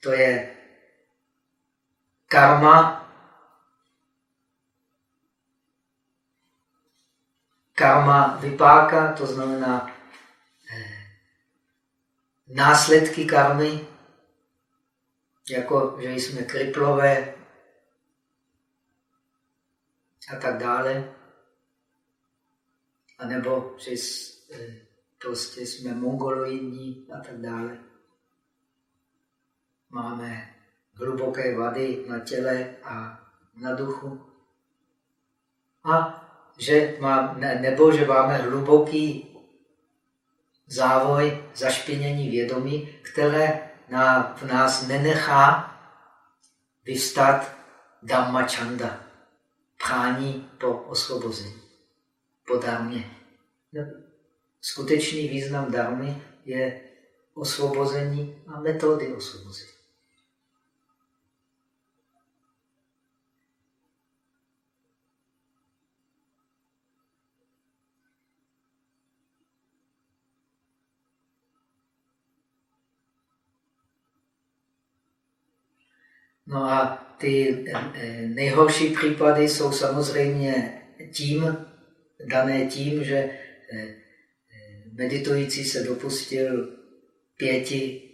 To je karma, karma vypáka, to znamená eh, následky karmy, jako že jsme kriplové a tak dále, a nebo že eh, prostě jsme mongoloidní a tak dále. Máme hluboké vady na těle a na duchu. A že mám, ne, nebo že máme hluboký závoj zašpinění vědomí, které na, v nás nenechá vystat Dhamma Chanda, prání po osvobození, po. No, skutečný význam darmy je osvobození a metody osvobození. No a ty eh, nejhorší případy jsou samozřejmě tím, dané tím, že eh, meditující se dopustil pěti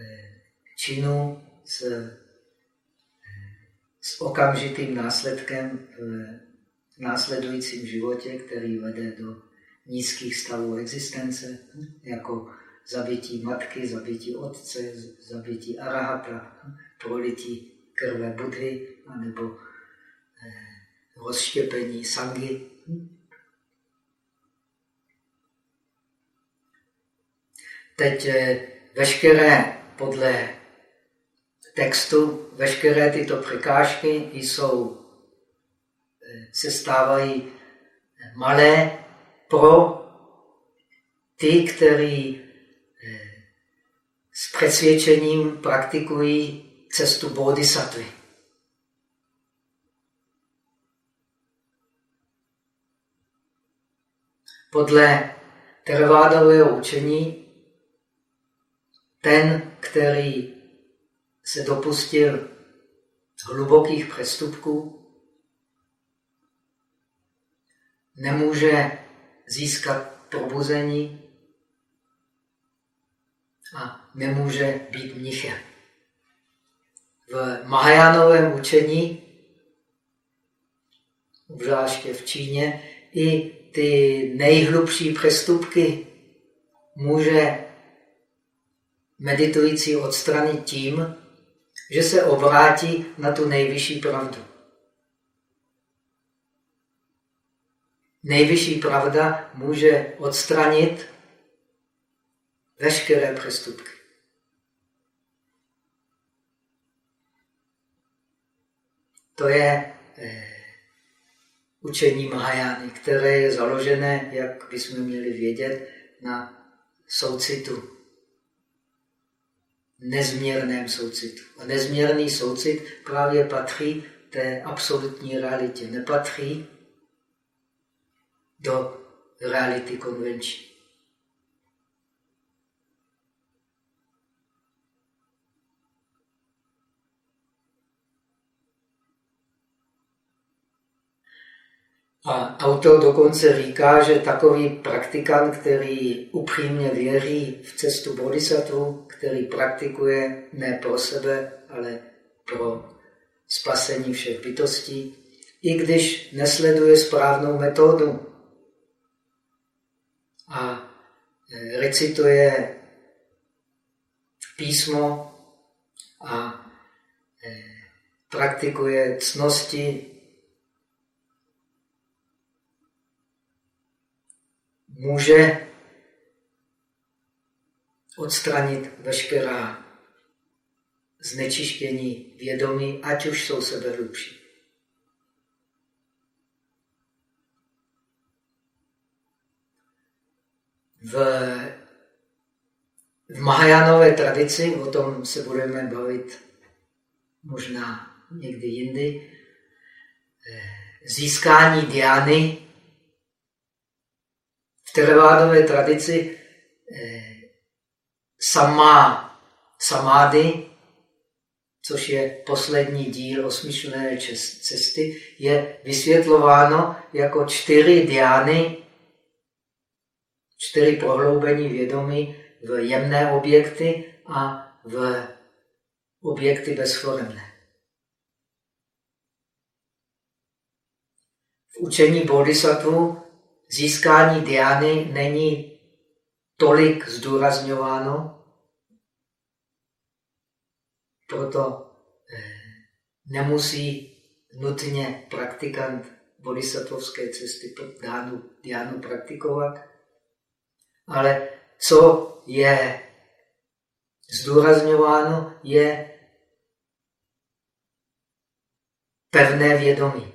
eh, činů s, s okamžitým následkem v následujícím životě, který vede do nízkých stavů existence, jako zabití matky, zabití otce, zabití arahata, prolití krve Budhy, anebo eh, rozštěpení sangy. Teď eh, veškeré, podle textu, veškeré tyto překážky jsou, eh, se stávají malé pro ty, kteří s přesvědčením praktikují cestu bodhisattvy. Podle Theravádového učení ten, který se dopustil hlubokých přestupků, nemůže získat probuzení a nemůže být mnichem v Mahajánovém učení, obzvláště v Číně, i ty nejhlubší přestupky může meditující odstranit tím, že se obrátí na tu nejvyšší pravdu. Nejvyšší pravda může odstranit veškeré přestupky. To je eh, učení Mahajány, které je založené, jak bychom měli vědět, na soucitu. Nezměrném soucitu. A nezměrný soucit právě patří té absolutní realitě. Nepatří do reality konvenční. A autor dokonce říká, že takový praktikant, který upřímně věří v cestu bodhisattva, který praktikuje ne pro sebe, ale pro spasení všech bytostí, i když nesleduje správnou metodu. A e, recituje písmo a e, praktikuje cnosti může odstranit veškerá znečištění vědomí, ať už jsou sebehlubší. V, v Mahajánové tradici, o tom se budeme bavit možná někdy jindy, eh, získání diány v teravádové tradici eh, samá samády, což je poslední díl osmišlené cesty, je vysvětlováno jako čtyři diány, čtyři prohloubení vědomí v jemné objekty a v objekty bezforemné. V učení bodhisattva získání diány není tolik zdůrazňováno, proto eh, nemusí nutně praktikant bodhisattvovské cesty diánu, diánu praktikovat, ale co je zdůrazňováno, je pevné vědomí,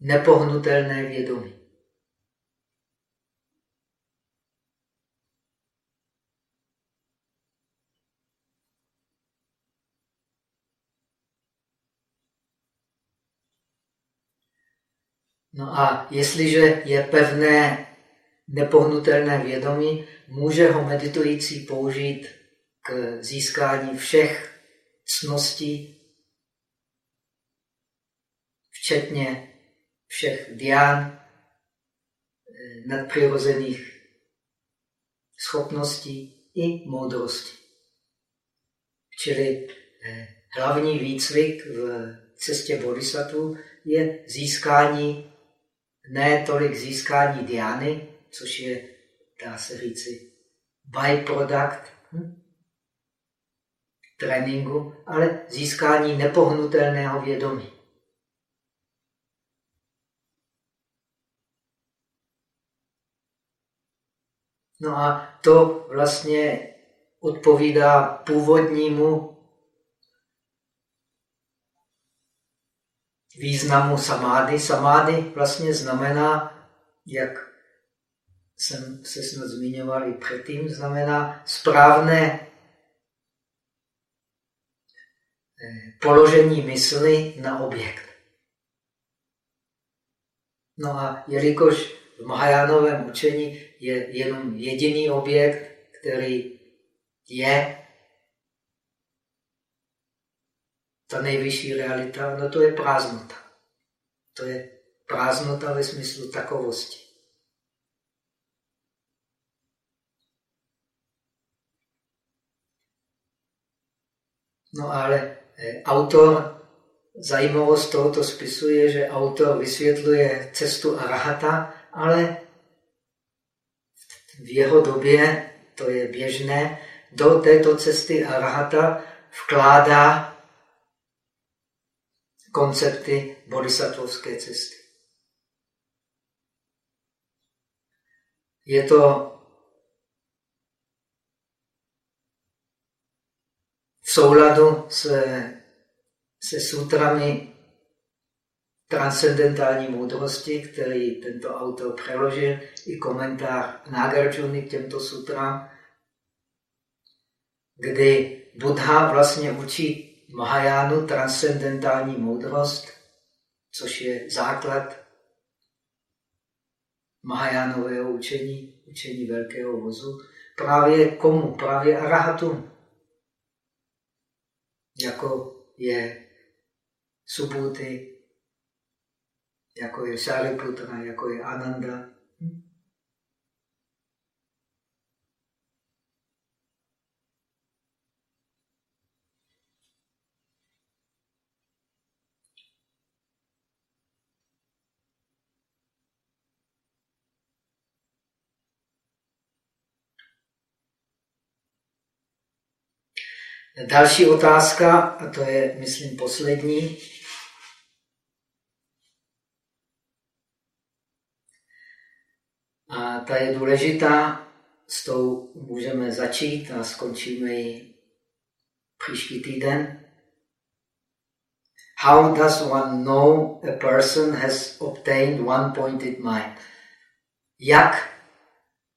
nepohnutelné vědomí. No a jestliže je pevné, nepohnutelné vědomí, může ho meditující použít k získání všech cností, včetně všech dián, eh, nadpřirozených schopností i moudrosti. Čili eh, hlavní výcvik v cestě bodhisattva je získání ne tolik získání diány, což je, dá se říci, byproduct hm? tréninku, ale získání nepohnutelného vědomí. No a to vlastně odpovídá původnímu významu samády. Samády vlastně znamená, jak jsem se snad zmiňoval i předtím, znamená správné eh, položení mysli na objekt. No a jelikož v Mahajánovém učení je jenom jediný objekt, který je ta nejvyšší realita, no to je prázdnota. To je prázdnota ve smyslu takovosti. No ale eh, autor, zajímavost tohoto spisu je, že autor vysvětluje cestu arahata, ale v jeho době, to je běžné, do této cesty arahata vkládá koncepty bodhisattvovské cesty. Je to v souladu se, se sutrami transcendentální moudrosti, který tento autor přeložil, i komentář Nagarjuna k těmto sutrám, kdy Buddha vlastně učí Mahajánu transcendentální moudrost, což je základ Mahajánového učení, učení velkého vozu, právě komu? Právě arahatům. Jako je Subhuti, jako je Shariputra, jako je Ananda. Hm? Další otázka, a to je, myslím, poslední. A ta je důležitá, s tou můžeme začít a skončíme ji příští týden. How does one know a person has obtained one-pointed mind? Jak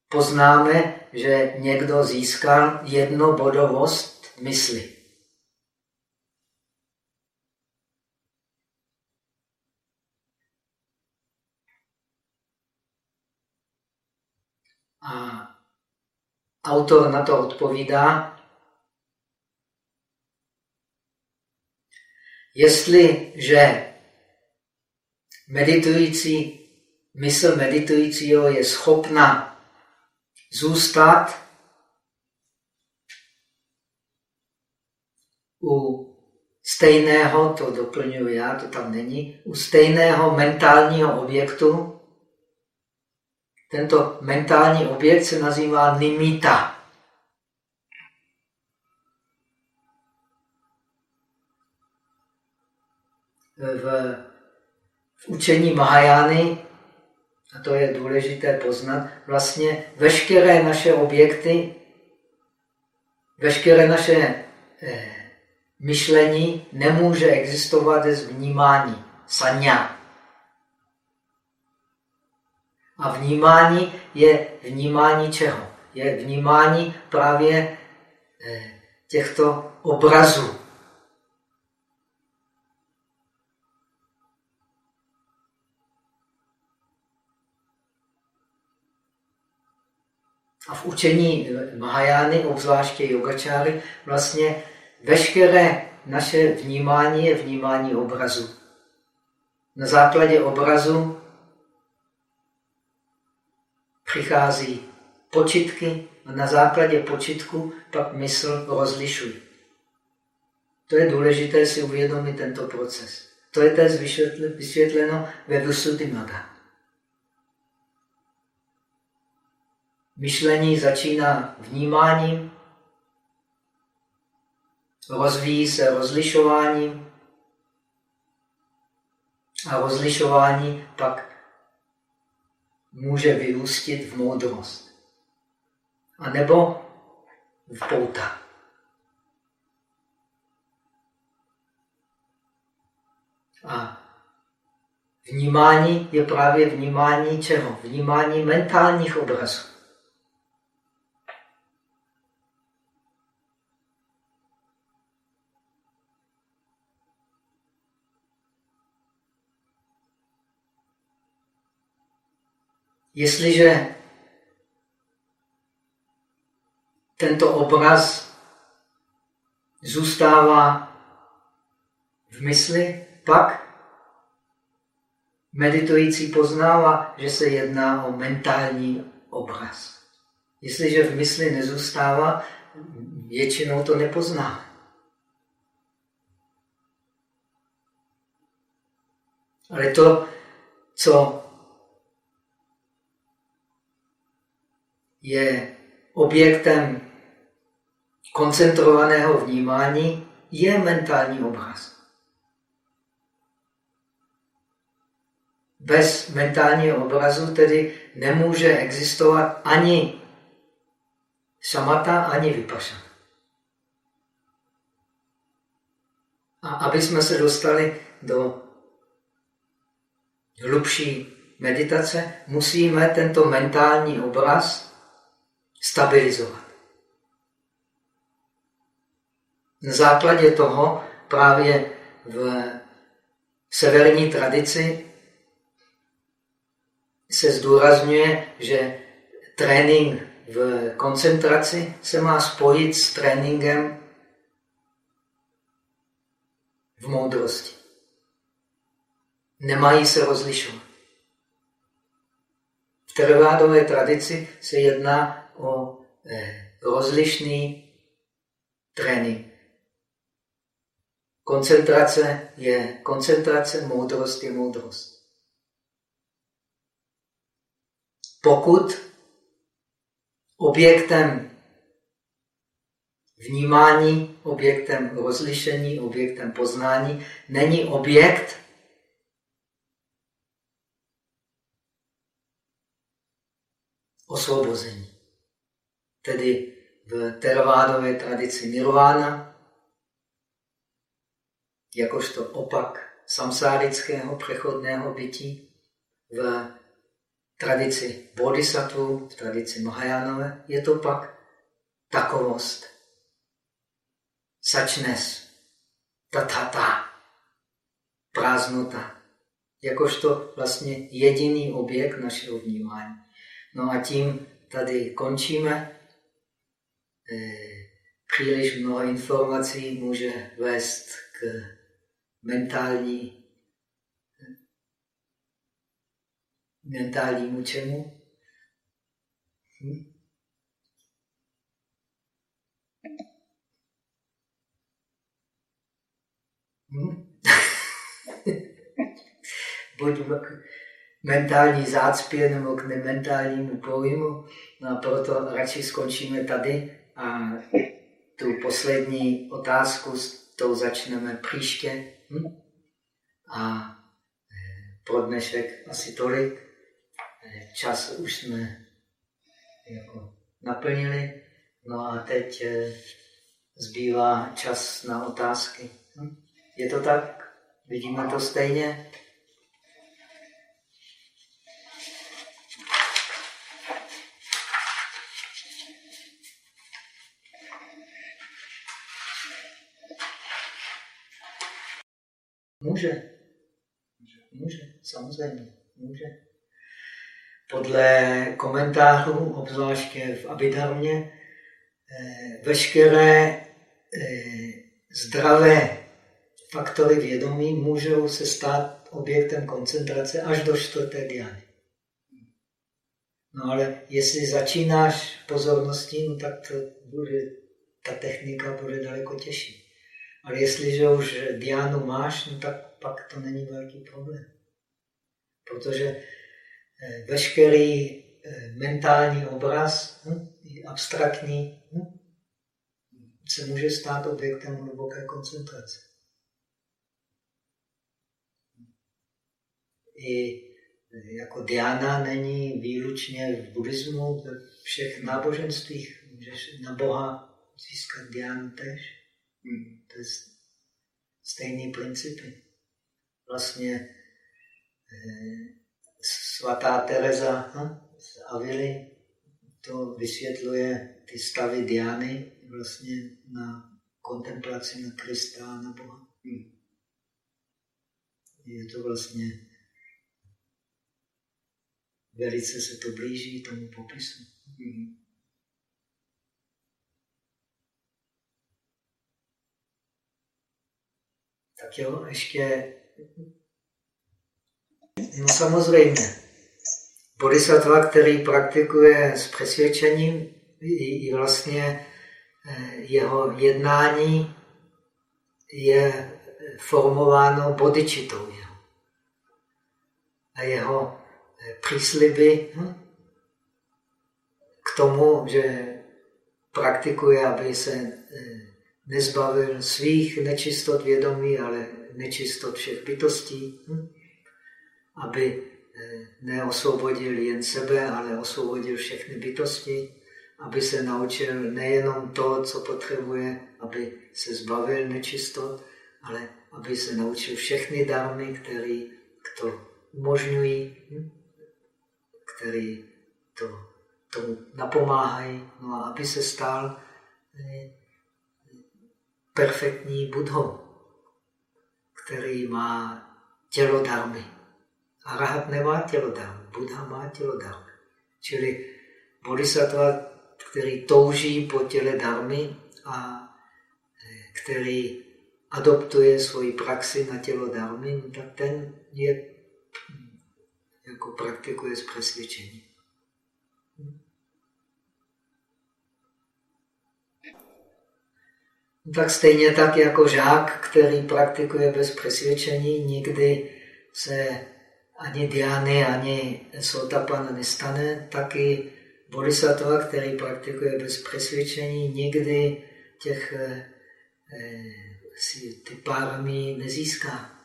poznáme, že někdo získal jednobodovost mysli. A autor na to odpovídá, Jestliže meditující, mysl meditujícího je schopna zůstat u stejného, to doplňuji já, to tam není, u stejného mentálního objektu. Tento mentální objekt se nazývá nimita. V, v učení Mahajány, a to je důležité poznat, vlastně veškeré naše objekty, veškeré naše eh, myšlení nemůže existovat bez vnímání, sanya. A vnímání je vnímání čeho? Je vnímání právě eh, těchto obrazů. A v učení Mahajány, obzvláště yogačáry, vlastně veškeré naše vnímání je vnímání obrazu. Na základě obrazu přichází počitky a na základě počitku pak mysl rozlišuje. To je důležité si uvědomit tento proces. To je též vysvětleno ve Visuddhimagga. Myšlení začíná vnímáním, rozvíjí se rozlišováním a rozlišování pak může vyústit v moudrost. A nebo v pouta. A vnímání je právě vnímání čeho? Vnímání mentálních obrazů. Jestliže tento obraz zůstává v mysli, pak meditující poznává, že se jedná o mentální obraz. Jestliže v mysli nezůstává, většinou to nepozná. Ale to, co je objektem koncentrovaného vnímání, je mentální obraz. Bez mentálního obrazu tedy nemůže existovat ani šamata, ani vypašana. A aby jsme se dostali do hlubší meditace, musíme tento mentální obraz stabilizovat. Na základě toho právě v severní tradici se zdůrazňuje, že trénink v koncentraci se má spojit s tréninkem v moudrosti. Nemají se rozlišovat. V tervádové tradici se jedná o eh, rozlišný trénink. Koncentrace je koncentrace, moudrost je moudrost. Pokud objektem vnímání, objektem rozlišení, objektem poznání není objekt, osvobození tedy v teravádové tradici nirvána, jakožto opak samsárického přechodného bytí, v tradici bodhisattva, v tradici Mahajánové, je to pak takovost, sačnes, tatata, prázdnota, jakožto vlastně jediný objekt našeho vnímání. No a tím tady končíme. Eh, příliš mnoho informací může vést k mentální, mentálnímu čemu? Hm? Hm? Buď k mentální zácpě nebo k nementálnímu pojmu. No a proto radši skončíme tady a tu poslední otázku s tou začneme příště. Hm? A eh, pro dnešek asi tolik. Eh, čas už jsme jako naplnili. No a teď eh, zbývá čas na otázky. Hm? Je to tak? Vidíme to stejně? Může. Může, samozřejmě. Může. Podle komentářů, obzvláště v Abidarmě, eh, veškeré eh, zdravé faktory vědomí můžou se stát objektem koncentrace až do čtvrté diány. No ale jestli začínáš pozorností, no tak to bude, ta technika bude daleko těžší. Ale jestliže už diánu máš, no tak pak to není velký problém. Protože eh, veškerý eh, mentální obraz, hm, abstraktní, hm, se může stát objektem hluboké koncentrace. I eh, jako diana není výlučně v buddhismu, ve všech náboženstvích. Můžeš na Boha získat diánu tež. Hmm. To je stejný principy. Vlastně eh, svatá Teresa hm, z Avily to vysvětluje ty stavy Diany vlastně na kontemplaci na Krista a na Boha. Hmm. Je to vlastně velice se to blíží tomu popisu. Hmm. Tak jo, ještě... No samozřejmě. Bodhisattva, který praktikuje s přesvědčením, i vlastně eh, jeho jednání je formováno bodičitou jeho. A jeho eh, přísliby hm, k tomu, že praktikuje, aby se eh, nezbavil svých nečistot vědomí, ale nečistot všech bytostí, hm? aby eh, neosvobodil jen sebe, ale osvobodil všechny bytosti, aby se naučil nejenom to, co potřebuje, aby se zbavil nečistot, ale aby se naučil všechny dármy, které to umožňují, hm? které to, tomu napomáhají, no a aby se stal eh, perfektní budhou, který má tělo darmy. A rahat nemá tělo darmy, Buddha má tělo darmy. Čili bodhisattva, který touží po těle darmy a eh, který adoptuje svoji praxi na tělo darmy, no tak ten je jako praktikuje s přesvědčením. Tak stejně tak jako žák, který praktikuje bez přesvědčení, nikdy se ani diány, ani sotapana nestane, tak i bodhisattva, který praktikuje bez přesvědčení, nikdy těch eh, si ty párami nezíská.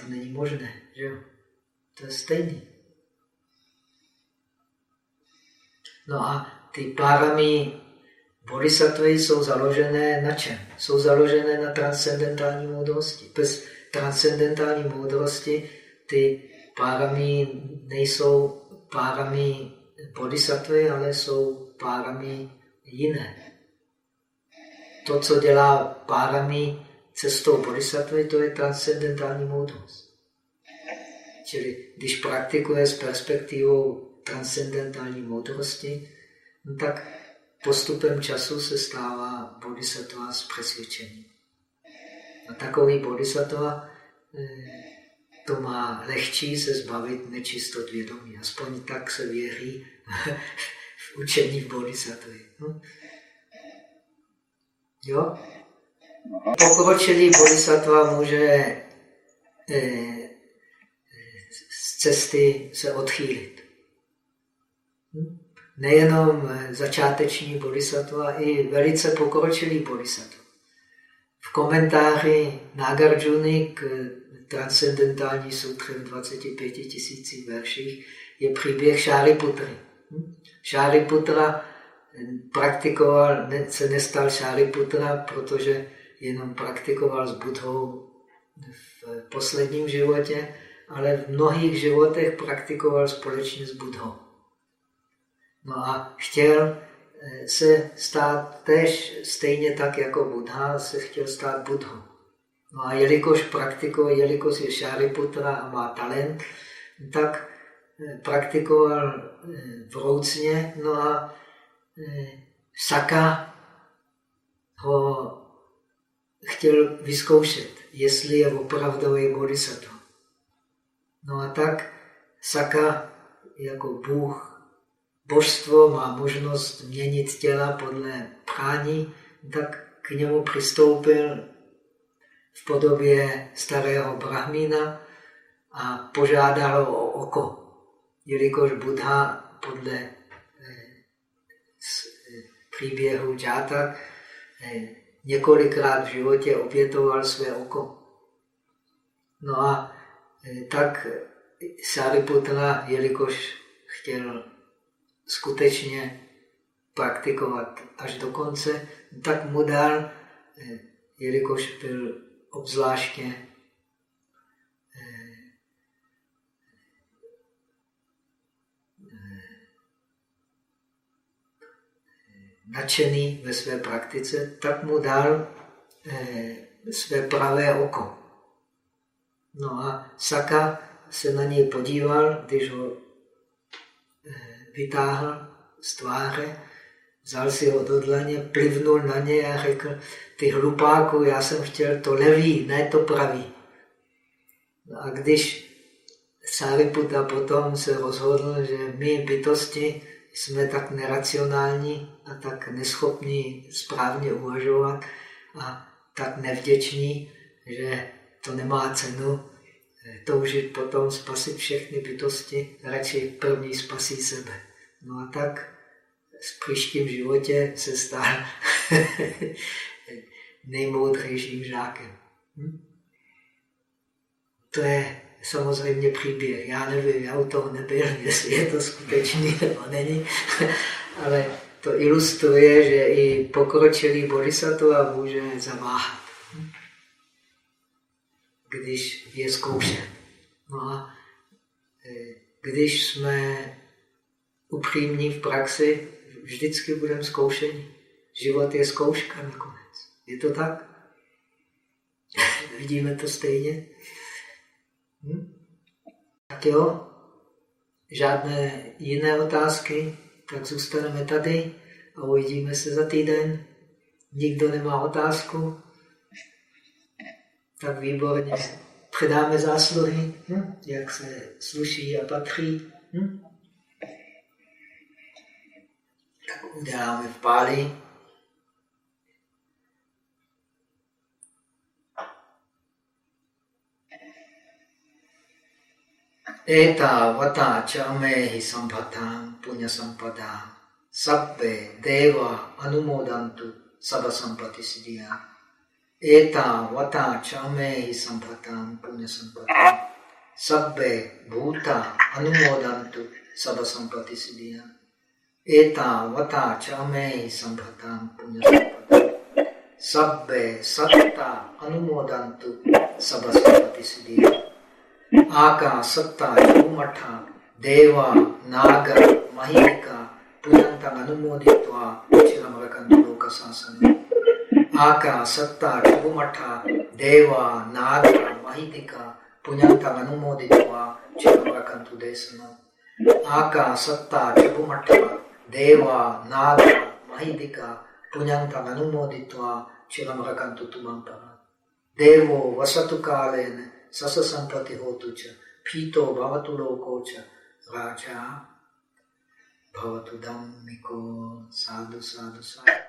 To není možné, že jo? To je stejný. No a ty párami Bodhisattvy jsou založené na čem? Jsou založené na transcendentální moudrosti. Bez transcendentální moudrosti ty párami nejsou párami bodhisattvy, ale jsou párami jiné. To, co dělá párami cestou bodhisattvy, to je transcendentální moudrost. Čili když praktikuje s perspektivou transcendentální moudrosti, no tak postupem času se stává bodhisattva s přesvědčením. A takový bodhisattva eh, to má lehčí se zbavit nečistot vědomí. Aspoň tak se věří v učení v bodhisattva. Hm? Jo? Pokročilý bodhisattva může eh, z cesty se odchýlit. Nejenom začáteční bodhisattva, i velice pokročilý bodhisattva. V komentáři Nagarjuna k transcendentální sutře v 25 tisících verších je příběh Šáriputry. Hm? Šáriputra praktikoval, se nestal Šáriputra, protože jenom praktikoval s Budhou v posledním životě, ale v mnohých životech praktikoval společně s Budhou. No a chtěl eh, se stát tež stejně tak jako Buddha, se chtěl stát Budhou. No a jelikož praktikuje, jelikož je Šáriputra a má talent, tak eh, praktikoval eh, vroucně, no a Saka ho chtěl vyzkoušet, jestli je opravdový bodhisattva. No a tak Saka jako Bůh, božstvo má možnost měnit těla podle prání, tak k němu přistoupil v podobě starého brahmína a požádal o oko. Jelikož Buddha podle eh, eh, příběhu Džáta eh, několikrát v životě obětoval své oko. No a tak Sariputra, jelikož chtěl skutečně praktikovat až do konce, tak mu dal, e, jelikož byl obzvláště e, nadšený ve své praktice, tak mu dal eh, své pravé oko. No a Saka se na něj podíval, když ho eh, vytáhl z tváře, vzal si ho do dlaně, plivnul na něj a řekl, ty hlupáku, já jsem chtěl to levý, ne to pravý. No a když Sariputa potom se rozhodl, že my bytosti jsme tak neracionální a tak neschopní správně uvažovat a tak nevděční, že to nemá cenu eh, toužit potom spasit všechny bytosti, radši první spasí sebe. No a tak v příštím životě se stal nejmoudřejším žákem. Hm? To je samozřejmě příběh. Já nevím, já u toho nebyl, jestli je to skutečný nebo není, ale to ilustruje, že i pokročilý bodhisattva může zaváhat, když je zkoušen. No a e, když jsme upřímní v praxi, vždycky budeme zkoušeni. Život je zkouška nakonec. Je to tak? Vidíme to stejně? Hm? Tak jo, žádné jiné otázky, tak zůstaneme tady a uvidíme se za týden. Nikdo nemá otázku? Tak výborně. Předáme zásluhy, hm? jak se sluší a patří. Hm? Uděláme v páli. Eta vata chamehi sampatam punya sampada sabbe deva anumodantu sabha sampati siddhya. Eta vata chamehi sampatam punya sampatam sabbe bhuta anumodantu sabha sampati siddhya. Eta vata chamehi sampatam punya sampatam sabbe satta anumodantu sabha sampati siddhya. आका सत्ता युमठ देव नाग महिक पुयंत अनुमोदित्वा चिरमरकंतु लोक शासन आका सत्ता युमठ देव नाग महिक पुयंत अनुमोदित्वा चिरमरकंतु देशन आका सत्ता युमठ देवा, नाग, महिदिका पुण्यंतम अनुमोदित्वा चिरम रकंतु तुमं परा देवो, वसतु कालेन सस संपत्ति होतु च फीतो भवतु लोको च, राजा। भवतु साधु साधु साधु।